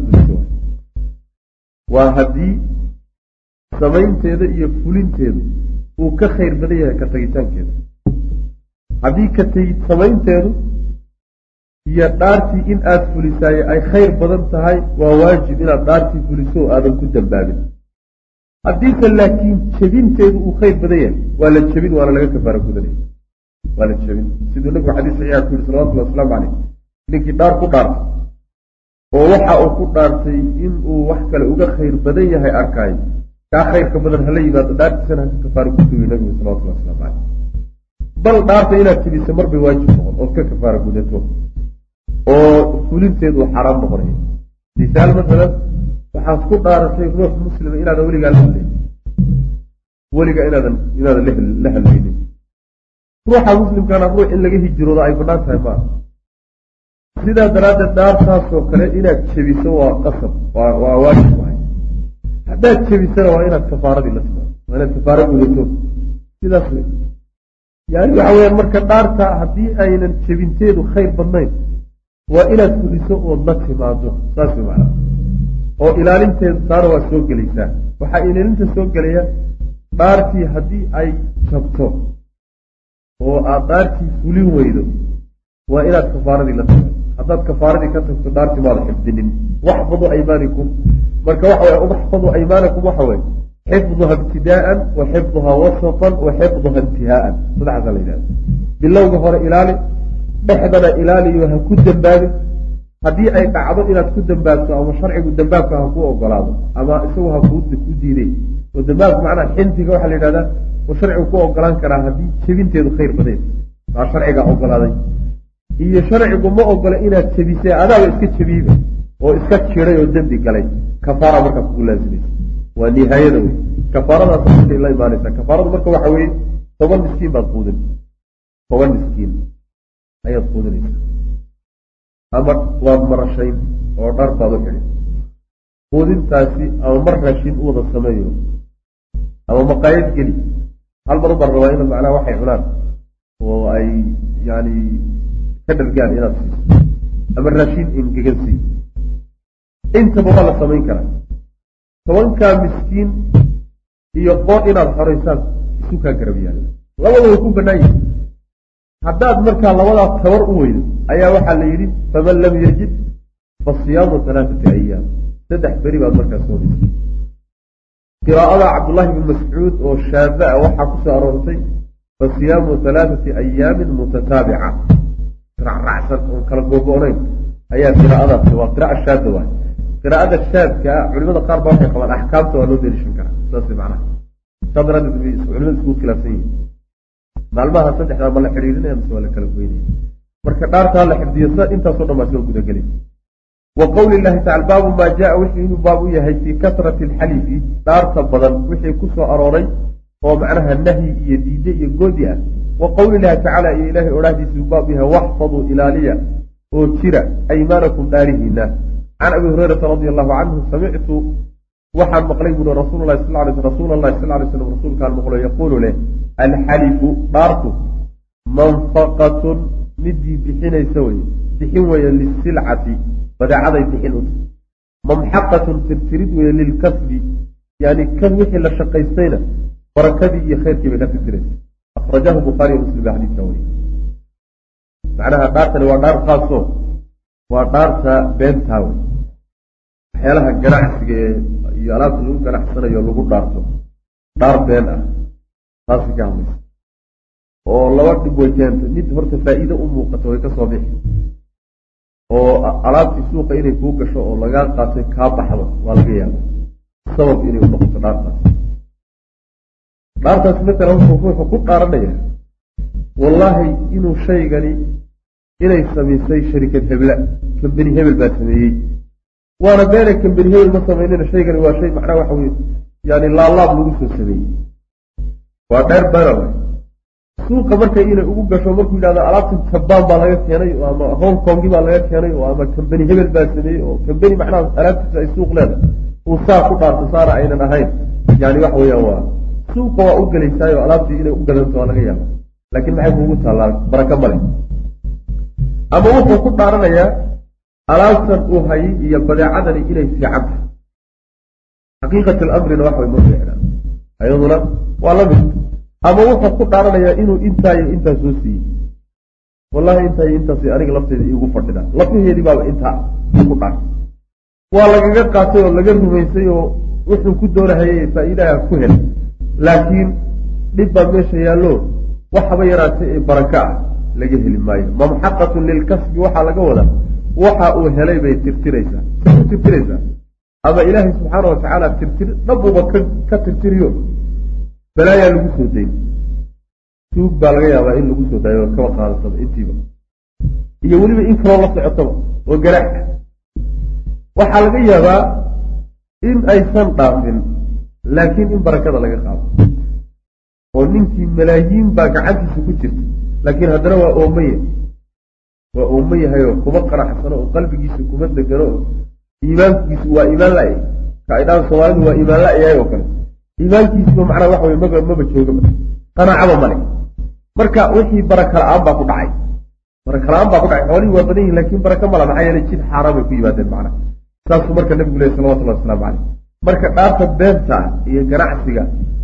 waa haddii samaynteeda iyo fulinteedu uu ka khayr badan yahay ka tagitaankeeda. Haddii ka samaynteedu iyo dhaartii in aad fulisaaye ay khayr badan tahay waa waajib inaad dhaartii fuliso oo aadan ku dambaabin. Haddiise laakiin jebinteedu uu khayr badan yahay waa la jebin waana laga kafaara gudanaya waa la jebin. Siduu nabigu xadiis saxiixa ku yihi salawatullhi wasalaamu caleyh ninkii dhaar ku dhaartay oo waxa uu ku dhaartay inuu wax kale uga khayr badan yahay arkaayo kaa khayrka badan hala yimaado dhaartiisana haka kafaara guduyo nabigu salawatullahi waslamu caleyh bal dhaarta inaad jebisa marbay waajib noqon ood ka kafaara gudato oo fulinteedu xaaraam noqonaya misaal masalan waxaad ku dhaaratay ruux muslima inaadan weligaa la hadlaynin weliga inaadan inaadan la hadlaynin. Ruuxa muslimkana ruux in laga hijiroodo ay bannaan tahay maaha sidaa daraaddeed dhaartaasoo kale inaad jebiso waa qasab waa waa waajib wahay haddaad jebisana waa inaad kafaaradii la timaado waa inaad kafaara gudato sidaas wey yani waxa weyaan marka dhaarta haddii aynan jebinteedu khayr badnayn waa inaad fuliso ood la timaado saas way macnaa oo ilaalinteedu taana waa soo gelaysaa. Waxaa ilaalinta soo gelaya dhaartii haddii ay jabto oo aad dhaartii fulin weydo waa inaad kafaaradii la timaado haddaad kafaaradii ka tagto dhaartii maada xifdinin. Waxfaduu aymaanikum. Marka waxa way waxfaduu aymaanakum waxa weye xifduha ibtidaa'an wa xifduha wasatan wa xifduha intihaa'an. Saddexaasaa la yidhahda bilowga hore ilaali dhexdana ilaaliyo ha ku dambaabin haddii ay dhacdo inaad ku dambaabto ama sharcigu dambaabka ha kuu ogolaado ama isagu ha kuu diiday. Oo dambaabka macnaa xintiga waxaa la yidhahdaa oo sharcigu ku ogolaan karaa haddii jebinteedu khayr badeen. Waa sharciga ogolaaday iyo sharcigu ma ogola inaad jebisay adaaba iska jebiiba oo iska jiray oo dembi galay. Kafaara markaa kugu laasimaysa waa nihaayada wey kafaaradaas markay la imaanaysaa. Kafaaradu marka waxa weeye toban miskiin baad quudin. Toban miskiin ayaad quudinaysaa. Ama waad marashayn oo dhar baad u xidhin. Quudintaasi ama mar raashin u wada sameeyo ama maqaayad geli. Hal mar ubaan rabaa inaad macnaha waxay cunaan. Oo ay yani ka inaad siiso ama raashin ingegan siiyo intaba waa la samayn karaa. Tobankaa miskiin iyo qoon inaad xoraysaan isu kaa garab yaalla labada ku banaan yihiin haddaad markaa labadaa tabar u weydo ayaa waxaa la yidhi faman lam yajid fa siyaamu alaaati ayaam saddex beri baad markaa soomaysa qiraa'ada cabdullaahi bn mascuud oo shaada a waxaa ku soo aroortay fa siyaamu alaaati ayaamin mutataabica racracsan oon kala googo-nayn ayaa qiraa'adaasi waa qira'a shaada waay qiraa'ada shaadka culimada qaar baa waxay qabaan axkaamta waa loo deliishan karaa saas macnaha saa daraadeed culimada iskugu khilaafsan yihiin maalmaha saddexdaa ma la xidhiirinaya mise waa la kala goynaya marka dhaartaa la xifdiyo intaasoo dhan baa soo gudagelay wa qowli llahi tacala baabu maa jaa wixii inuu baab u yahay fii kasrati alxalifi dhaarta badan wixii ku soo arooray oo macnaha nahyi iyo diide iyo goodi ah. Wa qowli llahi tacaala iyo ilaahay odhahdiisuu baab waxfaduu ilaaliya oo jira aymaanakum dhaarihiina can abi hurayrata radia allahu canhu samictu waxaan maqlay buuri rasuul lahi sal lay slam rasuulkaan maqlo yaquulu leh alxalifu dhaartu manfaqatun midii bixinaysa weye bixin weeye lisilcati badeecaday bixin u tahay. Mamxaqatun tirtirid weeye lilkasbi yani kan wixii la shaqaystayna barakadii iyo khayrkii bay ka tirtiraysa akrajahu bukhaariy muslim ba xadiidka wariy macnaha dhaartani waa dhaar khaaso waa dhaarta beentaa wey waxyaalaha ganacsiga ee iyo alaabta lagu ganacsanayo lagu dhaarto dhaar been ah taasi ka hadlaysa. Oo laba dhib way keenta mid horta faa'iide u muuqato way ka soo bixi. Oo alaabtii suuqa inay kuu gasho oo lagaa qaatay kaa baxdo waa laga yaaba sabab inay u noqoto dhaartaas dhaartaas matala wuxuu ruuxu ku dhaaranaya wallaahi inuu shaygani inay samaysay sharikad hebla kambeni hebel baa sameeyey. Waana beena kambeni hebel ma samaynina shaygani waa shay macnaha waxa weye yani laalaab lagu soo sameeyey. Waa dheer waay suuqa markay inay ugu gasho markuu yidhahdo alaabtan jabaan baa laga keenay oo ama hong kongi baa laga keenay oo ama kambeni hebel baa sameeyey oo kambeni macnaha alaabtiisa ay suuq leedahay. Uu saa ku dhaarto saana aynan ahayn. Yani waxa weeyaan waa suuqa waa u gelaysaayo alaabtii inay u gadanto waa laga yaaba laakiin maxay kuugu taallaa baraka male ama wuxuu ku dhaaranayaa alaabtan uu hayay iyo badeecadani inay fiican tahay. Xaqiiqat alamrina wax way ma fiicnaa ayaduna waa la mid. Ama wuxuu ku dhaaranayaa inuu intaa iyo intaa soo siiyey. Wallahi intaa iyo intaas aniga lafteeda iigu fadhida. Lafaheedii baaba intaa ku dhaar. Waa lagaga qaatay oo laga rumaysay oo wuxuu ku doonahayay faa-iidaha ku helay laakiin dhib baa meesha yaallo. Waxaba yaraatay ee baraka ah laga heli maayo. Mamxaqatun lilkasbi waxaa laga wadaa. Waxa uu helay bay tirtiraysaa. Tirtiraysaa. Ama ilaahay subxaana watacaala tirtir dhabuba ka tirtiriyo. Balaayaa lagu soo dayn. Tuug baa laga yaabaa in lagu soo daayo kaba qaadataba intiiba. Iyo weliba in kaloo la socotaba oo garaax waxaa laga yaabaa in aysan dhaafin laakiin in barakada laga qaado. Oo ninkii malaayiin baa gacantiisa ku jirta. Laakiin haddana waa oomaya waa oomo yahayoo kuma qanacsano oo qalbigiisa kuma degano. Oo iimaankiisu waa iimaan la ka ay dhaan soomaalidu waa iimaan la yahay oo kale. Iimaankiisuba macnaa waxa wey maba maba joogaba qanaacaba male marka wixii baraka la'aan baa ku dhacay. Baraka la'aan baa ku dhacay. Xoolihii waa badan yihiin laakiin baraka mala maxaa yeelay jid xaaraan bay ku yimaadeen macna saasuu marka nabigu lehy salawatullahi wasalaamu caleyh marka dhaarta beenta iyo ganacsiga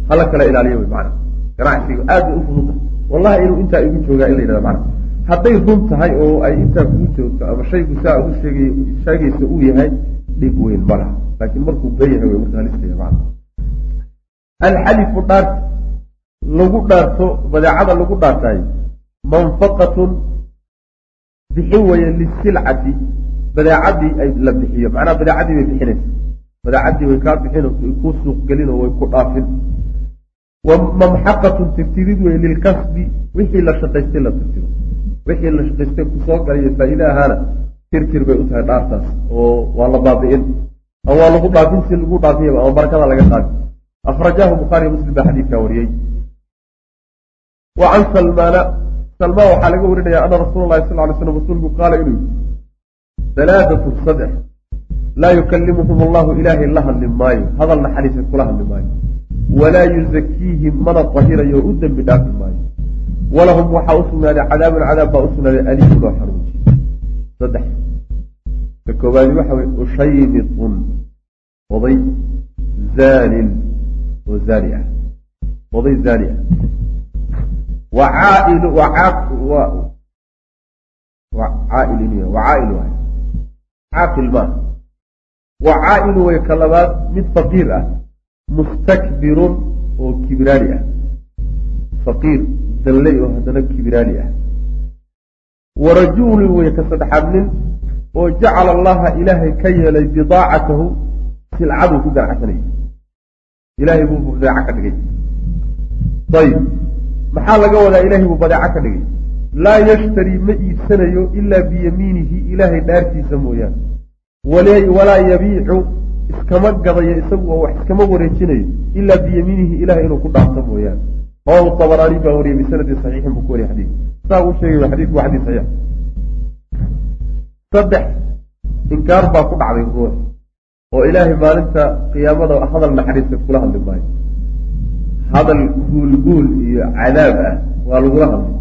hala kala ilaaliyo wey macna. Ganacsiga aad bay u fududa. Wallahi inuu intaa igu joogaa in la yidhahda macna. Hadday run tahay oo ay intaa kuu joogto ama shaygu saa u sheegay sheegaysa uu yahay dhib weyn ma laakiin markuu been yahay way marka halistaya macna. Alxalifu dhaarta lagu dhaarto badeecada lagu dhaartaay manfaqatun bixin weeye lisilcati. Badeecadii ay la bixiyo macnaha badeecadii bay bixinaysa badeecadii way kaa bixin way kuu suuq gelin oo way ku dhaafin. Mamxaqatun tirtirid weye lilkasbi wixii la shaqaystay la tirtiro. Wixii la shaqaystay ku soo galayo faa-iide ahaana tirtir bay u tahay dhaartaas oo waa la baabi'in. Ama waa lagu dhaafin si lagu dhaafiyaba ama barakada laga qaadi akhrajahu bukhaariy muslim baa xadiidkaa wariyey. Wa can salmaana salmaan waxaa laga warinaya ana rasuula lahi sal ly slam rasuulku qaala inuu yii halaadatun saddex laa yukalimuhum allahu ilaahay la hadli maayo hadal naxariisa kula hadli maayo walaa yuzakiihim mana tahirayo u dembi dhaafi maayo walahum waxaa u sugnaaday cadaabun cadaab baa u aliimun oo xanuuji saddex ka koowaadi waxa weye ushaymitun oday zaanin oo zaani ah oday zaani ah caail caail caail waay caaqil maa wa caa'ilu way ka labaad mid faqiir ah mustakbirun oo kibraani ah faqiir dalley oo haddana kibraani ah wa rajulun way ka saddexaad nin oo jacala allaha ilaahay ka yeelay bidaacatahu silcaduu ku ganacsanayay ilaahay buu badeeco ka dhigay ayib maxaa laga wadaa ilaahay buu badeeco ka dhigay laa yashtarii ma iibsanayo ilaa biyamiinihi ilaahay dhaartiisa mooyaane walaa yabiicu iskama gadayo isagu oo wax iskama wareejinayo ilaa biyamiinihi ilahay inuu ku dhaafto mooyaane. Rawahu abaraani baa wariyay bisanadin saxiixin buu ku wariyay xadiid saa uu sheegay xadiidku waa xadiid saddex inkaar baa ku dhacday ruux oo ilaahay maalinta qiyaamada hadal naxariista kula hadli maayo. Hadal guulguul iyo cadaab ah waa lagula hadlay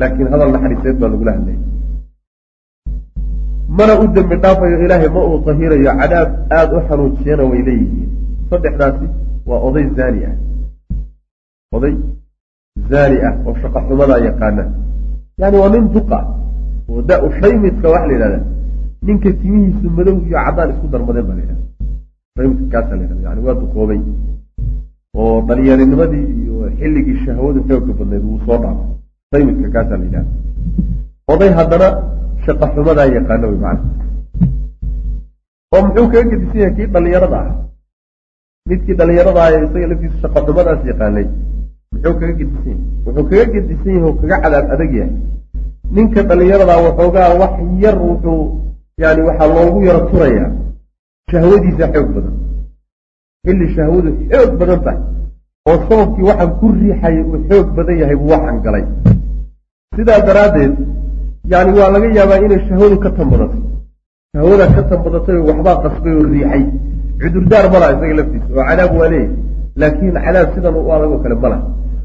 laakiin hadal naxariiseed baa lagula hadlay mana u dembi dhaafayo ilaahay ma uu tahirayo cadaab aada u xanuujiyana way leeyihiin. Saddexdaasi waa oday zaani ah. Oday zaani ah oo shaqo xumadaa yaqaana. Yani waa nin duqa oo da- shaymidka waxa la yidhahda. Ninka timihiisu madow iyo caddaan isku darmadeen baa la yidhahda. Shaymidka kaasa la yidhahda yani waa duqoobay. Oo dhalinyarinimadii iyo xilligii shahwadu xooga badnayd wuu soo dhaafay shaymidka kaasaa la yidhahda. Oday haddana shaqa xumadaa yaqaana wey macana oo muxuu kaga gedisan yahay kii dhalinyarada ah? Midkii dhalinyarada ah ee isaga laftiisa shaqa xumadaas yaqaanay muxuu kaga gedisan yahay wuxuu kaga gedisan yahay oo kaga cadaab adag yahay. Ninka dhalinyaradaa waxoogaa wax yar wuxuu yani waxaa loogu yaro turayaa shahwadiisa xoog badan. Xilli shahwadu xoog badan tahay. Oo sababkii waxaan ku riixaya uu xoog badan yahay buu waxaan galay. Sidaa daraaddeed yani waa laga yaabaa inay shahwadu ka tanbadatay shahwada ka tanbadatay oo waxbaa qasbay oo riixay. Cudurdaar malaha isaga laftiisa oo cadaab waa leeyahy laakiin cadaab sidan u adag oo kale malaha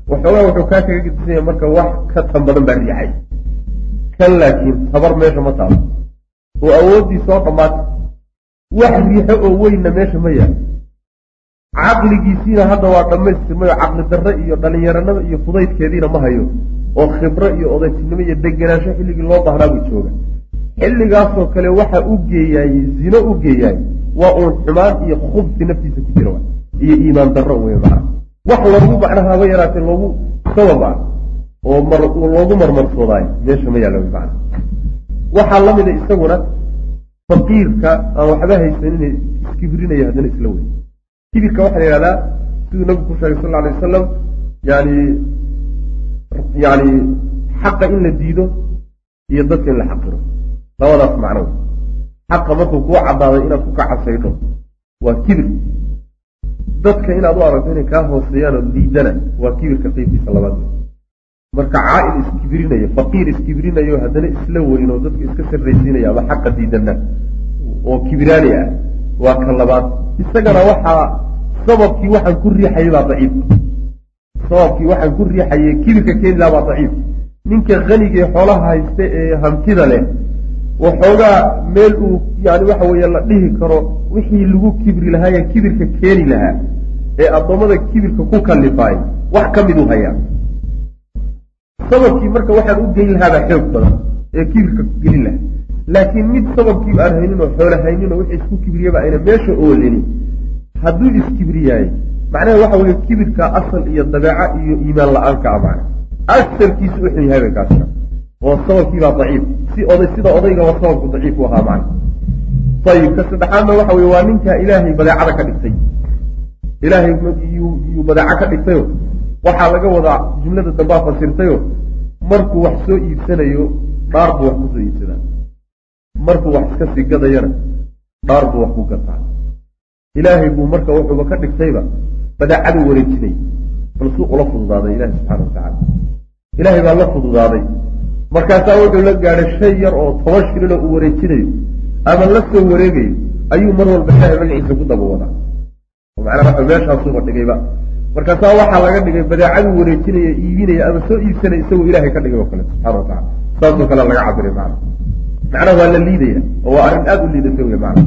waxoogaa wuxuu kaa kaga gedisan yahay marka wax ka tan badan baa riixay. Kan laakiin tabar meesha ma taalo oo awooddii soo dhammaatay wax riixo oo weynna meesha ma yaal. Caqligiisiina hadda waa dhammaystirmayo caqli darre iyo dhalinyaranada iyo fudaydkeediina ma hayo oo khibro iyo odaytinimo iyo degenaansho xilligii loo baahnaa buu jooga. xilligaasoo kale waxa u geeyaay zino u geeyaay waa uun xumaan iyo khubsi naftiisa ku jira iyo iimaan darro wey macna wax loogu macnaha haba yaraatee loogu sabab ah oo mar loogu marmarsoodaayo meesha ma yaalla wey macna waxaa la mida isaguna faqiirka aan waxba haysanin iskibrinaya haddana isla wey kibirka waxaa la yihahdaa siduu nabigu ku sheegay sal alay wasalam yani yani xaqa in la diido iyo dadka in la xaqiro. Labadaas macno. Xaqa markuu kuu caddaaday inaad ku kacasaydho waa kibir. Dadka inaad u aragto inay kaa hooseeyaan oo diidana waa kibirka qeybtiisa labaad. Marka caa'il iskibirinayo faqiir iskibirinayo haddana isla weyn dadka iska sarraysiinaya ama xaqa diidana oo kibiraani ah waa ka labaad. Isagana waxaa sababkii waxaan ku riixayay baa daciif sababkii waxaan ku riixayay kibirka keeni laha baa daciif. Ninka haniga ee xoolaha haysta ee hantida leh waxoogaa meel uu yani waxa weeye la dhihi karo wixii lagu kibri lahaa ee kibirka keeni lahaa ee addoommada kibirka ku kalifaay wax ka miduu hayaa. Sababkii marka waxaan u geyn lahaabaa xoog badan ee kibirka gelin lahaa. Laakiin mid sababkiiba aan haynin oo xoolo haynin oo wixii isku kibriyaba ayna meesha oolini hadduu iskibriyaayey macnaha waxa weeye kibirka asal iyo dabeeca iyo iimaan la'aanka a macna asalkiisu u xun yahay bay kaasina oo sababkiibaa daciif. Si oday sida odaygaba sababku daciif u ahaa macna ayib ka saddexaadna waxa weye waa ninkaa ilaahay badeecada ka dhigtay. Ilaahay yuu badeeco ka dhigtayo? Waxaa laga wadaa jumlada dambaa fasirtayo? Markuu wax soo iibsanayo dhaar buu wax ku soo iibsadaa. Markuu wax iska sii gadayana dhaar buu wax ku gataa. Ilaahay buu marka wuxuuba ka dhigtayba badeecadu wareejinay. Balsuu ula fududaaday ilahi subxana wa tacaala. Ilaahay baa la fududaaday. Markaasaa wuxuu la gaadhay shay yar oo toban shililoo uu wareejinayo ama la soo wareegayo ayuu mar walba ilaahay magaciisa ku daba wadaa macnaa waxa meeshaasuuba dhigayba. Markaasaa waxaa laga dhigay badeecadu wareejinaya iibinaya ama soo iibsanaya isagoo ilaahay ka dhigay oo kale subxana wa tacala saasoo kale laga cabiray macna macnaha waa la liidaya oo waa arrin aada u liidata wey macna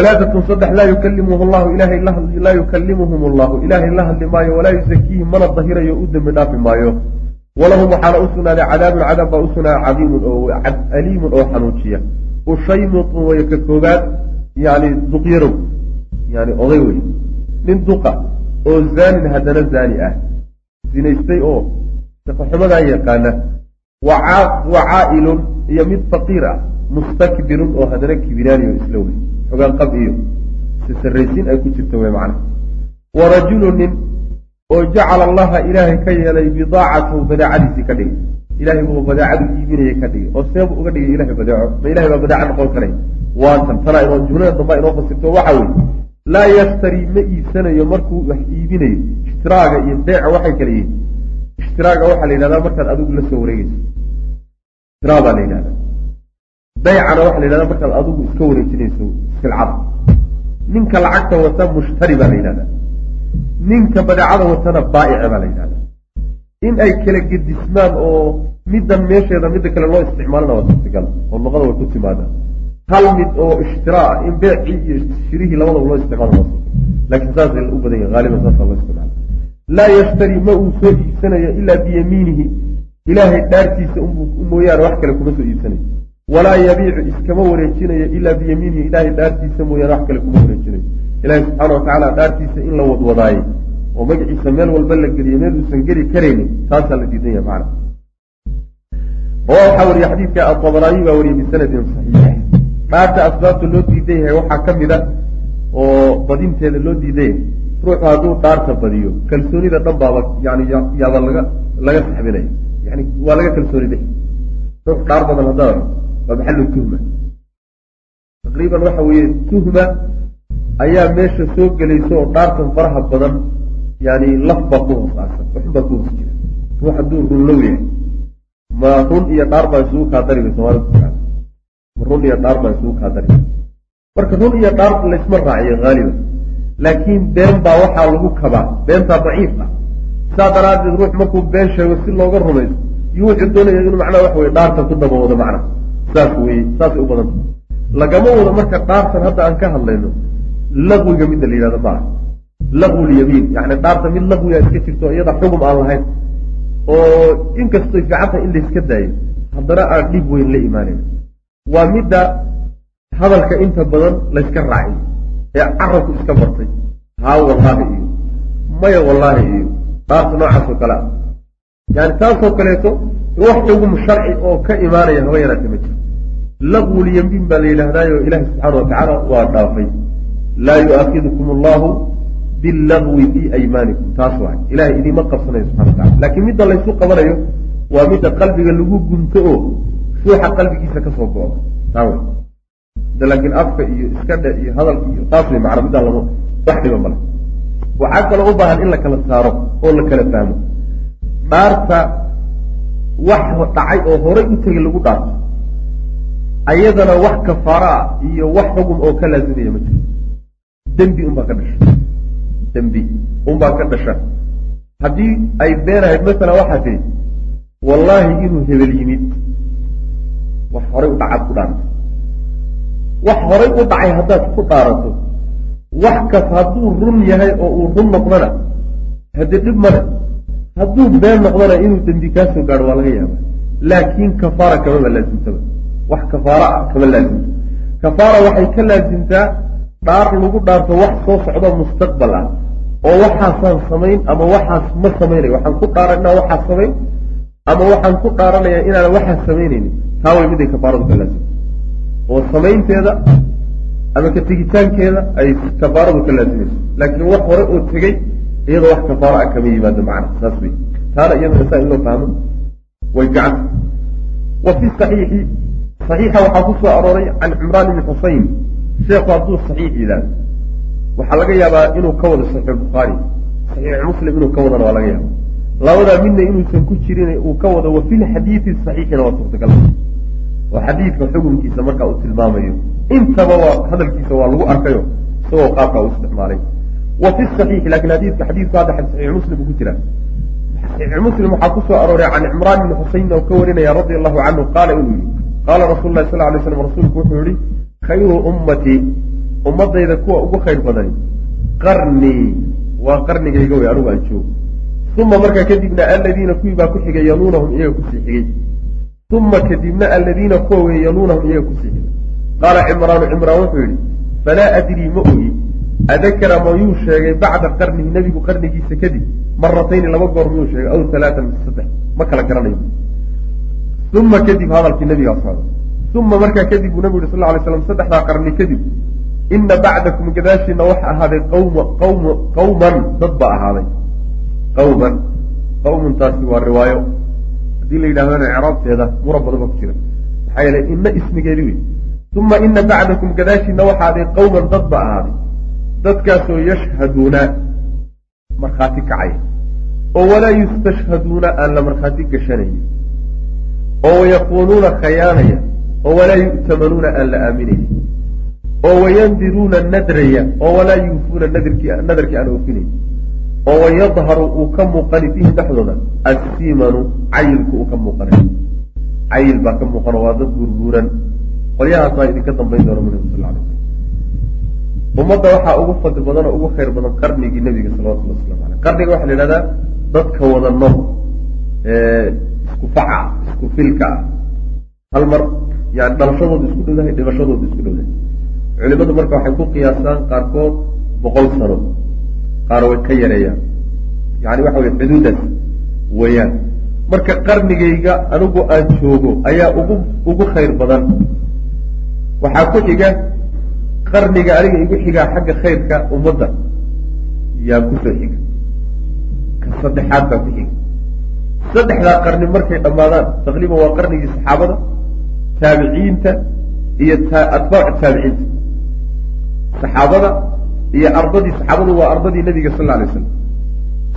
alaaatun saddex laa yukalimuhu llahu ilahay laa yukalimuhum allahu ilaahay la hadli maayo walaa yusakiihim mana dahirayo u dembi dhaafi maayo walahum waxaana u sugnaaday cadaabun cadaab baa u sugnaaday cadiimun oo aliimun oo xanuujiya ushaymutun way ka koobaad yani duqyarow yani oday wey nin duqa oo zaanin haddana zaani ah zinaystay oo shaqoxumadaa yaqaana wa caa'ilun iyo mid faqiir ah mustakbirun oo haddana kibiraani isla wey xogaan qab iyo sisarraysiin ay ku jirto wey macna. Wa rajulu nin oo jacala allaha ilaahay ka yeelay bidaacatahu badeecadiisii ka dhigay. Ilahay buu badeecadu iibinaya ka dhigay oo seebu uga dhigay ilahay badeeco ma ilahay baa badeeco noqon karay? Waatan tana inoo jumlada dambaa inoo fasirto waxa weye laa yashtari ma iibsanayo markuu wax iibinayo ishtiraaga iyo beeca waxay kala yihiin. Ishtiraaga waxaa la yidhahdaa markaad adigu la soo wareegeyso ishtiraa baa la yidhahdaa baycana waxaa la yidhahdaa markaad adigu iska wareejinayso silcada ninka lacagta wata mushtari baa la yidhahdaa. Ninka badeecada watana baa'ice baa la yidhahdaa. In ay kala gedismaan oo middan meesheeda midda kale loo isticmaalana waa suurtagal oo luqada way ku timaadaa hal mid oo ishtiraa in beecii iyo shirihii labadaba loo isticmaalo waa laakiin saasay u badan yahin haaliban saasaa loo isticmaala laa yashtari ma uu soo iibsanayo ilaa biyamiinihi. Ilaahay dhaartiisa mooyaane wax kale kuma soo iibsanayo walaa yabiicu iskama wareejinayo ilaa biyamiinihi ilaahay dhaartiisa mooyaane wax kale kuma wareejinayo. Ilahi subxaana watacaala dhaartiisa in la wadwadaayo oo magaciisa meel walba la geliyo meel uusan geli karaynin taasaa la diidan yaha macna oo waxaa wariye xadiidka atabaraani baa wariyey bisanadin saxiix. Dhaarta asbaabta loo diidan yahay waxaa ka mid a oo badinteeda loo diidan yahay. Ruuxu hadduu dhaarta badiyo kalsoonida dhan baaba yani yaaba laga laga saxbinaya yani waa laga kalsooni dhexi ruux dhaar badan haddaa waa maxallu tuhma. Taqriiban waxa weeye tuhma ayaa meesha soo gelaysa oo dhaartan faraha badan yani laf baa ku hoos aasan waxun baa ku hoos jira. Ruux hadduu runlow yahay ma run iyo dhaar baa isugu kaa dari bay soomaalida ma run iyo dhaar baa isugu kaa dari marka run iyo dhaar laysma raaciyo haaliban laakiin been baa waxaa lagu kabaa beentaa daciif ah saa daraaddeed ruux markuu been sheego si looga rumayso iyo wuxuu doonaya inuu macnaha waxa weye dhaarta ku daba wado macna saas weye saasay u badanta lagama wado marka dhaartan hadda aan ka hadlayno laqwiga midda la yidhahdo maaha laqwulyamiin yani dhaarta mid laqwiga iska jirto iyada xugum aan lahayn. Oo inkastoy fiicantahay in layska daayo haddana aan dhib weyn la imaanayn waa midda hadalka inta badan layska raaciyo ee carabku iska bartay. Haa wallaahi iyo maya wallaahi iyo dhaarta noocaas oo kale. Ah yani taasoo kaleeto wax xugum sharci oo ka imaanaya haba yaraate ma jiro laqwulyamiin baa la yidhahdaayo ilaahi subxaana watacaala waa dhaafay. Laa yu'aakidukum allahu billagwi fii aymaanikum. Taas waay ilahay idiima qabsanayo subxana watacala laakiin midda laysu qabanayo waa midda qalbiga lagu gunto oo ruuxa qalbigiisa ka soo go-o. Taa wey laakiin afka iyo iskadhe iyo hadalka iyo taas way macna middaa lama wax dhiba male waxaa kaloo u baahan in la kala saaro oo la kala fahmo. Dhaarta wax dhacay oo horay u tegay lagu dhaarto ayadana wax kafaara ah iyo wax xugum oo ka laazimaya ma jiro. Dembi unbaa ka dhasha. Dembi unbaa ka dhasha. Haddii ay beenahayd masala waxaa tihi wallaahi inuu hebel yimid wax horay u dhacaad ku dhaarto. Wax horay u dhacay haddaad ku dhaarato. Wax kas hadduu run yahay oo uu run noqdona haddii dhib male hadduu been noqdona inuu dembi kaa soo gaadho waa laga yaaba laakiin kafaara kamaba laasimtaba wax kafaara ah kama laasimto kafaara waxay ka laasimtaa dhaar lagu dhaarto wax soo socdo mustaqbal ah oo waxaasaan samayn ama waxaas ma samaynayo. Waxaan ku dhaaran inaan waxaas samayn ama waxaan ku dhaaranaya inaan waxaas samaynaynin taa way miday kafaaradu ka laasimto oo samaynteeda ama ka tegitaankeeda ay kafaaradu ka laasimayso laakiin wax hore oo tegey iyadoo wax kafaara ah kama yimaado macna saas wey taana iyadana saa in loo fahmo way gacanta wa fi saxiixi saxiixa waxaa ku soo arooray can cimraan ibni xusayn. Sheekhu hadduu saxiix yidhaahdo waxaa laga yaabaa inuu ka wado saxiix bukhaari saxiix muslim inuu ka wadana waa laga yaaba labadaa midna inuusan ku jirin uu ka wado wa fi lxadiidi saxiixina waa suurtagal. Oo xadiidka xukunkiisa markaa uu tilmaamayo. Intaba waa hadalkiisa waa lagu arkayo isagoo qaabkaa u isticmaalay. Wa fi saxiixi laakiin xadiidka xadiidku hadda saxiix muslim uu ku jira. Saxiix muslim waxaa ku arooray can cimraan ibni xuseyn oo ka warinaya radia allahu canhu qaala inuu yihi qaala rasuulu lahi sal lay slam rasuulku wuxuu yihi khayru ummatii ummadayda kuwa ugu khayr badani qarnii waa qarnigayga wey anugu aan joogo uma markaa kadibna aladiina kuwii baa ku xigay yaluunahum iyaga ku sii xigay uma kadibna aladiina kuwa wey yaluunahum iyaga ku sii xigay qaala cimraanu cimraan wuxuu yihi falaa adrii ma ogi adakara mayuu sheegay bacda qarnihi nebigu qarnigiisa kadib maratayni laba goor miyuu sheegay aw alaatan mise saddex ma kala garanayo uma kadib hadalkii nebigaa socda uma markaa kadib buu nabigu yuri sal lay slam saddexdaa qarni kadib ina bacdakum gadaashiina waxa ahaaday qawma qawma qawman. Dad ba ahaaday. Qawman. Qawmuntaasi waa riwaayo. Haddii la yidhahdana icraabteeda mura badan ba ku jira. Maxaa yeelay ina ismigeedi wey uma ina bacdakum gadaashiina waxa qawman. Dad ba ahaaday. Dadkaasoo yashhaduuna markhaati kacaya oo walaa yustashhaduuna aan la markhaati gashanaynin oo wayaquuluuna khayaanaya oo walaa yu'tamanuuna aan la aaminaynin oo wayandiruuna nadraya oo walaa yuufuuna nadarkii aan oofinayn oo wayadharu uu ka muuqani fiihi dhexdooda assimanu cayilku uu ka muuqanay. Cayil baa ka muuqano waa dad guurguuran qolyahaasaa idinka dambayn doona mu nabi sal alay slam ummadda waxaa ugu fadli badan oo ugu khayr badan qarnigii nebiga salawatulli waslamu aleyh qarniga waxaa la yidhahdaa dadka wada nool isku faca isku filka. Hal mar yani dhalashadooda isku dhowdahay dhibashadooda isku dhowdahay. Culimadu marka waxay ku qiyaasaan qaarkood boqol sano. Qaar way ka yareeyaan. Yani waxa weye xuduudaas weeyaan. Marka qarnigayga anigu aan joogo ayaa ugu ugu khayr badan. Waxaa ku xiga qarniga aniga igu xigaa xagga khayrka ummadda. Yaa ku soo xiga. Ka saddexaad baa ku xiga saddexdaa qarni markay dhammaadaan taqriiban waa qarnigii saxaabada taabiciinta iyo atbaacu taabiciinta. Saxaabada iyo ardadii saxaabadu waa ardadii nabiga sal alay slam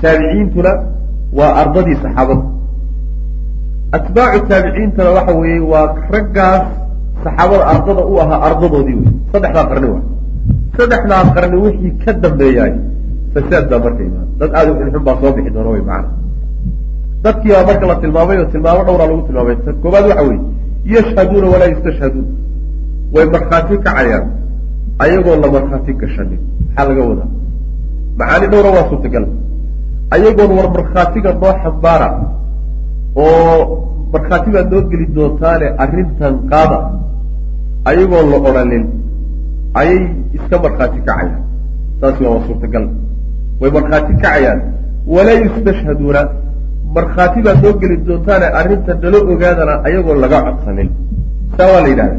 taabiciintuna waa ardadii saxaabada atbaacu taabiciintuna waxa weeye waa raggaas saxaabada ardada u ahaa ardadoodii wey saddexdaa qarni waa. Saddexdaa qarni wixii ka dambeeyaay fasaad baa marka imaan. Dad aada u xunxun baa soo bixi doona wey macana dadkii baa marka la tilmaamay oo tilmaamo dhowraa lagu tilmaamay. Ta koobaad waxa weeye yashhaduuna walaa yustashhaduun way markhaati kacayaan ayagoon la markhaati gashanin. Maxaa laga wadaa? Macaani dhowra waa suurtagal. Ayagoon war markhaatiga noo xambaara oo markhaati baad noo geli doontaane arrintan qaada ayagoon la odhanin ayay iska markhaati kacayaan taasi waa suurtagal. Way markhaati kacayaan walaa yustashhaduuna markhaati baad noo geli doontaane arrinta nala ogaadana ayagoon laga codsanin. Saa waa la yidhahda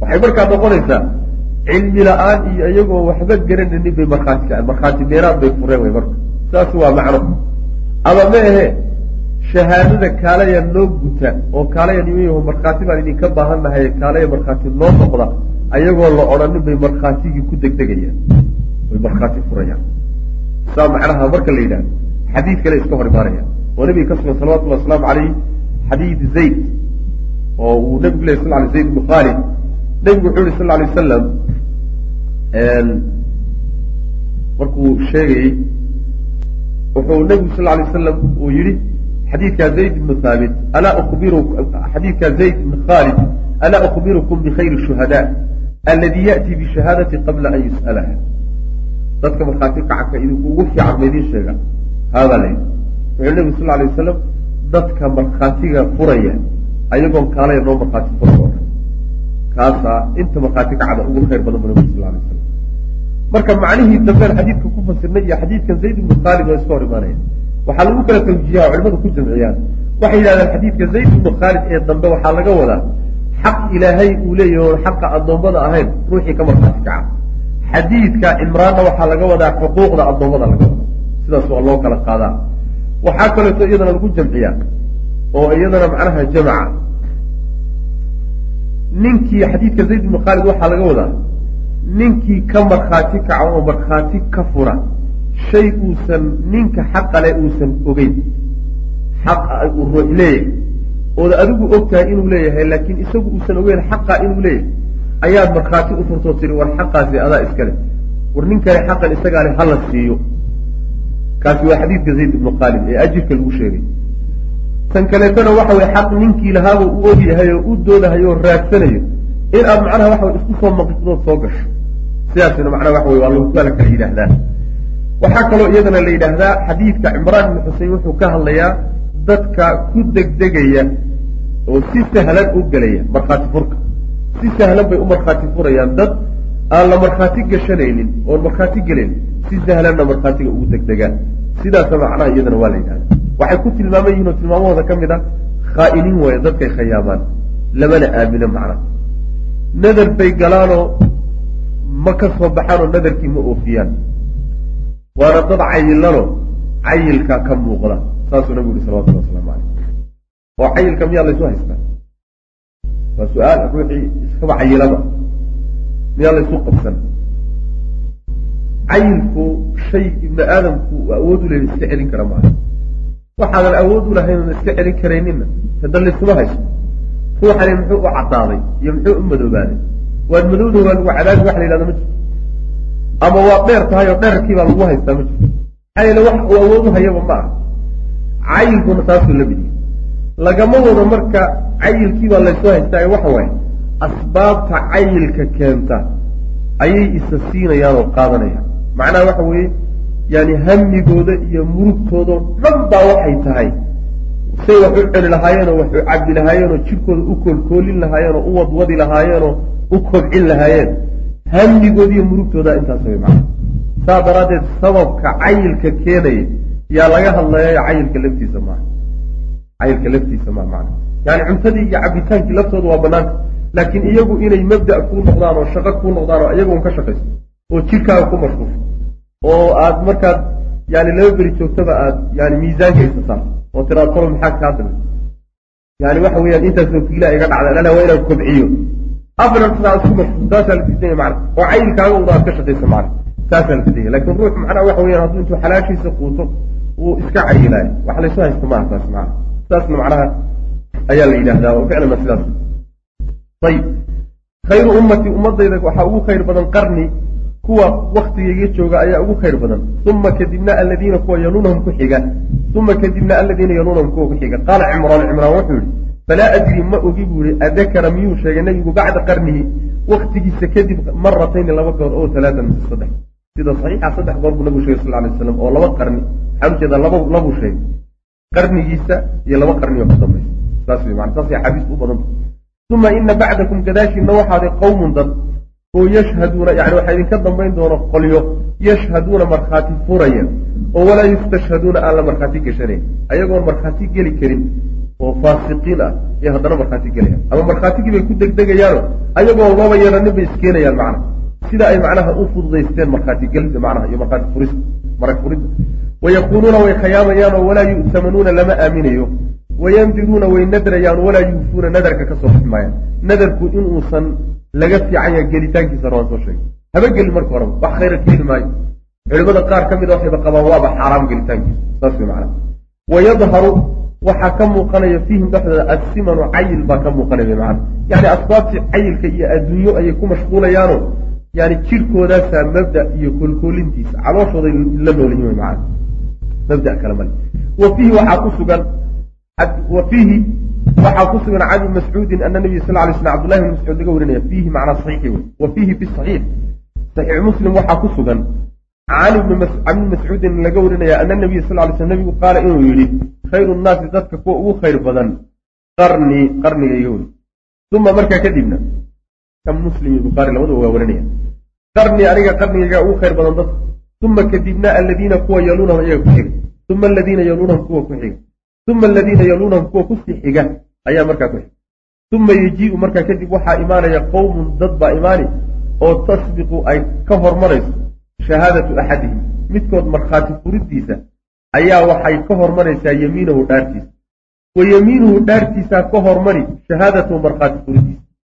waxay markaa noqonaysaa cilmi la'aan iyo iyagoo waxba garanaynin bay markhaati kaceen markhaati meeraan bay fureen way marka. Saas waa macno. Ama ma ahe shahaadada kaalaya noo guta oo kaalaya nimayaho markhaati baan idinka baahan nahay kaalaya markhaati noo noqda ayagoo la odhanin bay markhaatigii ku degdegayaan. Way markhaati furayaan. Saa macnaha marka la yidhahdo. Xadiid kale iska hor imaanayaan oo nabiga ka sugan salawatullahi wasalaamu calayh xadiid zayd oo uu nabigu ley sal ly zayd ibnu khaalid. Wuxuu yihi sal lay wasalam markuu sheegayey wuxuu nabigu sal lay wasalam uu yihi xadiidkaa zayd ibnu haabit alaa ubiru xadiidkaa zayd ibnu khaalid alaa ukbirukum bikhayri shuhada aladi ya'ti bishahaadati qabla an yus'alaha. Dadka markhaati kacabka idinku ugu fiican ma idiin sheega haadaa la yidhi wuxuu nabigu sal lay wasalam dadka markhaatiga furaya ayagoon kaalaya noo markhaati fura oo dhan kaasaa inta markhaati kacda ugu khayr badan bu nabigu sal lay wasalam marka macnihii dambeen xadiidka ku fasirnay iyo xadiidkan zayd ibnu khaalid waa iska hor imaanaya waxaa lagu kala tawjiiha culimadu ku jamciyaan. Waxay yidhahdeen xadiidka zayd ibnu khaalid ee dambe waxaa laga wadaa xaq ilaahay uu leeyahy oon xaqa addoommada ahayn ruuxii ka markhaati kaca xadiidka cimraanna waxaa laga wadaa xuquuqda addoommada laga wadaa. Sidaas waa loo kala qaadaa waxaa kaleeto iyadana lagu jamciyaa oo iyadana macnaha jamaca. Ninkii xadiidka zayd ibnu khaalid waxaa laga wadaa ninkii ka markhaati kaca oo markhaati ka fura shay uusan ninka xaqale uusan ogeyn xaqa uu ruux leeyahay. Ood adigu ogtahay inuu leeyahay laakiin isagu uusan ogeyn xaqa inuu leeyahay ayaad markhaati u furtoo tiri war xaqaasi adaa iskale war ninkani xaqan isagaale hala siiyo kaasi waa xadiidka zayd ibnu khaalid ee ajirka lagu sheegay. Tan kaleetona waxa weye xaq ninkii lahaaba u og yahay oo u doonahayo oo raagsanayo in aad macnaha waxa isku soo maqiqdood soo gasho. Sidaasina macnaha waxa wey waa lagu kala kala yidhaahdaa. Waxaa kaloo iyadana la yidhaahdaa xadiidka cimraan ibnu xusein wuxuu ka hadlayaa dadka ku degdegaya oo si sahlan u gelaya markhaati furka. Si sahlan bay u markhaati furayaan dad aan la markhaati gashanaynin oon markhaati gelayn si sahlanna markhaatiga ugu degdegaan sidaasa macnaha iyadana waa la yidhahda waxay ku tilmaaman yihiin oo tilmaamahooda ka mid a khaa'iniin waaya dadkay khayaamaan lamana aamino macna nadar bay galaanoo ma ka soo baxaanoo nadarkii ma oofiyaan. Waana dad cayilano cayilka ka muuqda saasuu nabigu yihi salawatullah waslamu caleyh oo cayilka miyaa laysu haystaa? Waa su'aal ruuxii iskaba cayilaba miyaa laysu qabsan cayilku shay ibni aadamku awood u leeya iska celin kara maaha. Waxaadan awood u lahayn oon iska celin karaynina hadda laysuma haysto. Ruuxani muxuu u caddaaday iyo muxuu u madoobaaday waad madowda waa lagu cadaabi wax la yidhahda ma jirto. Ama waad dheer tahay oo dherarkii baa lagu haystaa ma jirto. Maxaa yeele wax uu awood u hayaba ma aha. Cayilkuna taasuu la mid yahay lagama wado marka cayilkii baa laysoo haystaa ee waxa waaye asbaabta cayilka keenta ayay isa siinayaan oo qaadanayaan macnaha waxa weeye yani hamigooda iyo murugtoodao dhan baa waxay tahay. Say wax u celi lahaayeenoo wax u cabbi lahaayeenoo jidhkooda u koolkoolin lahaayeenoo u wadwadi lahaayeenoo u kobcin lahaayeen. Hamigooda iyo murugtooda intaas way macna saa daraaddeed sababka cayilka keenaya yaa laga hadlayayo cayilka laftiisa maaha. Cayilka laftiisa maa macna yani cuntadii iyo cabitaankii laftooda waa banaanta laakiin iyagu inay mabda' kuu noqdaan oo shaqo kuu noqdaan oo iyagun ka shaqayso oo jidhkaaga ku mashquulsho oo aad markaad yani laba beri joogtaba aad yani miisaanka isa saarto oo tiraad kolo maxaa kaa damay yani waxa weeyaan intaasoo kiila iga dhacda lala waa inaan kobciyo. Aflan sidaa isku mashquul taasaa la diidanya macna oo cayilkaaga uda aad ka shaqayso macna taasaa la diidanya laakiin ruux macnaha waxa weeyaan hadduu intuu xalaashiisa quuto uu iska cayilaayo wax laysu haysto maaha taas macna saasna macnaha ayaa la yidhahdaa oo ficlana sidaas. Ayib khayru ummati ummadayda waxaa ugu khayr badan qarni kuwa waktigayga jooga ayaa ugu khayr badan. Uma kadibna aladiina kuwa yaluunahum ku xiga. Uma kadibna aladiina yaluunahum kuwa ku xiga. Qaala cimraan cimraan wuxuu yihi falaa adri ma ogi buu yihi adakara miyuu sheegay nebigu bacda qarnihi waktigiisa kadib maratayni laba goor oo alaatan mise saddex. Sida saxiixa saddex goor buu nabigu shegay sal lay waslam oo laba qarni waxaan u jeedaa laba labuu sheegay. Qarnigiisa iyo laba qarni oo ka dambaysa saas wey mana saasay axaadiis u badanta uma ina bacdakum gadaashiina waxaaday qowmun dad oo yashhaduuna yani waxaa idinka dambayn doono qolyo yashhaduuna markhaati furaya oo walaa yustashhaduuna aan la markhaati geshanayn ayagoon markhaati geli karin oo faasiqiin ah iyo haddana markhaati gelayaan. Ama markhaatigii bay ku degdegayaano ayagoon looba yeelanin bay iskeenayaan macna sida ay macnaha u fududaysteen markhaati gelida macnaha iyo markhaati furista marag furidda. Wayaquuluuna way khayaamayaan oo walaa yu'tamanuuna lama aaminayo. Wayandiruuna way nadrayaan walaa yuufuuna nadarka ka soo bixi maayaan nadarku inuusan laga fiican yaha gelitaankiisa rawaan soo sheegay. Haba gelin marka horeba wax khayra keeni maayo culimada qaar ka mid a waxayba qabaan waaba xaaraam gelitaankiisa. Saas way macnaha. Wayadharu waxaa ka muuqanaya fiihim dhexdooda assimanu cayil baa ka muuqanaya macana yani asbaabtii cayilka iyo adduunyo ayay ku mashquulayaano yani jirhkoodaasaa mabda iyo kolkoolintiisa calooshooday la noolyihin wy macana mabda kale male wa fiihi waxaa ku sugan wa fiihi waxaa ku sugan can ibni mascuudin ana nabiy sal lay slam abdullahi bn mascuud laga warinaya fiihi macnaa saxiixi wey wa fiihi fi saxiix. Muslim waxaa ku sugan can ibni mascuudin laga warinaya ana nabiy sal lay slam nabigu qaala inuu yidhi khayru nnaasi dadka kuwa ugu khayr badan qarnii qarnigayga wey uma markaa kadibna kan muslim iyo bukhaari labadaba waa warinaya qarnii aniga qarnigayga ugu khayr badan dadka uma kadibna aladiina kuwa yaluunahum iyaga ku xiga. Uma aladiina yaluunahum kuwa ku xiga uma aladiina yaluunahum kuwa ku sii xiga ayaa markaa ku xiga. Uma yejii'u markaa kadib waxaa imaanaya qowmun dad baa imaani oo tasbiqu ay ka hormarayso shahaadatu axadihim. Midkood markhaati furidiisa ayaa waxay ka hormaraysaa yemiinahu dhaartiisa. Wa yemiinuhu dhaartiisaa ka hormari shahaadatahu markhaati furidiisa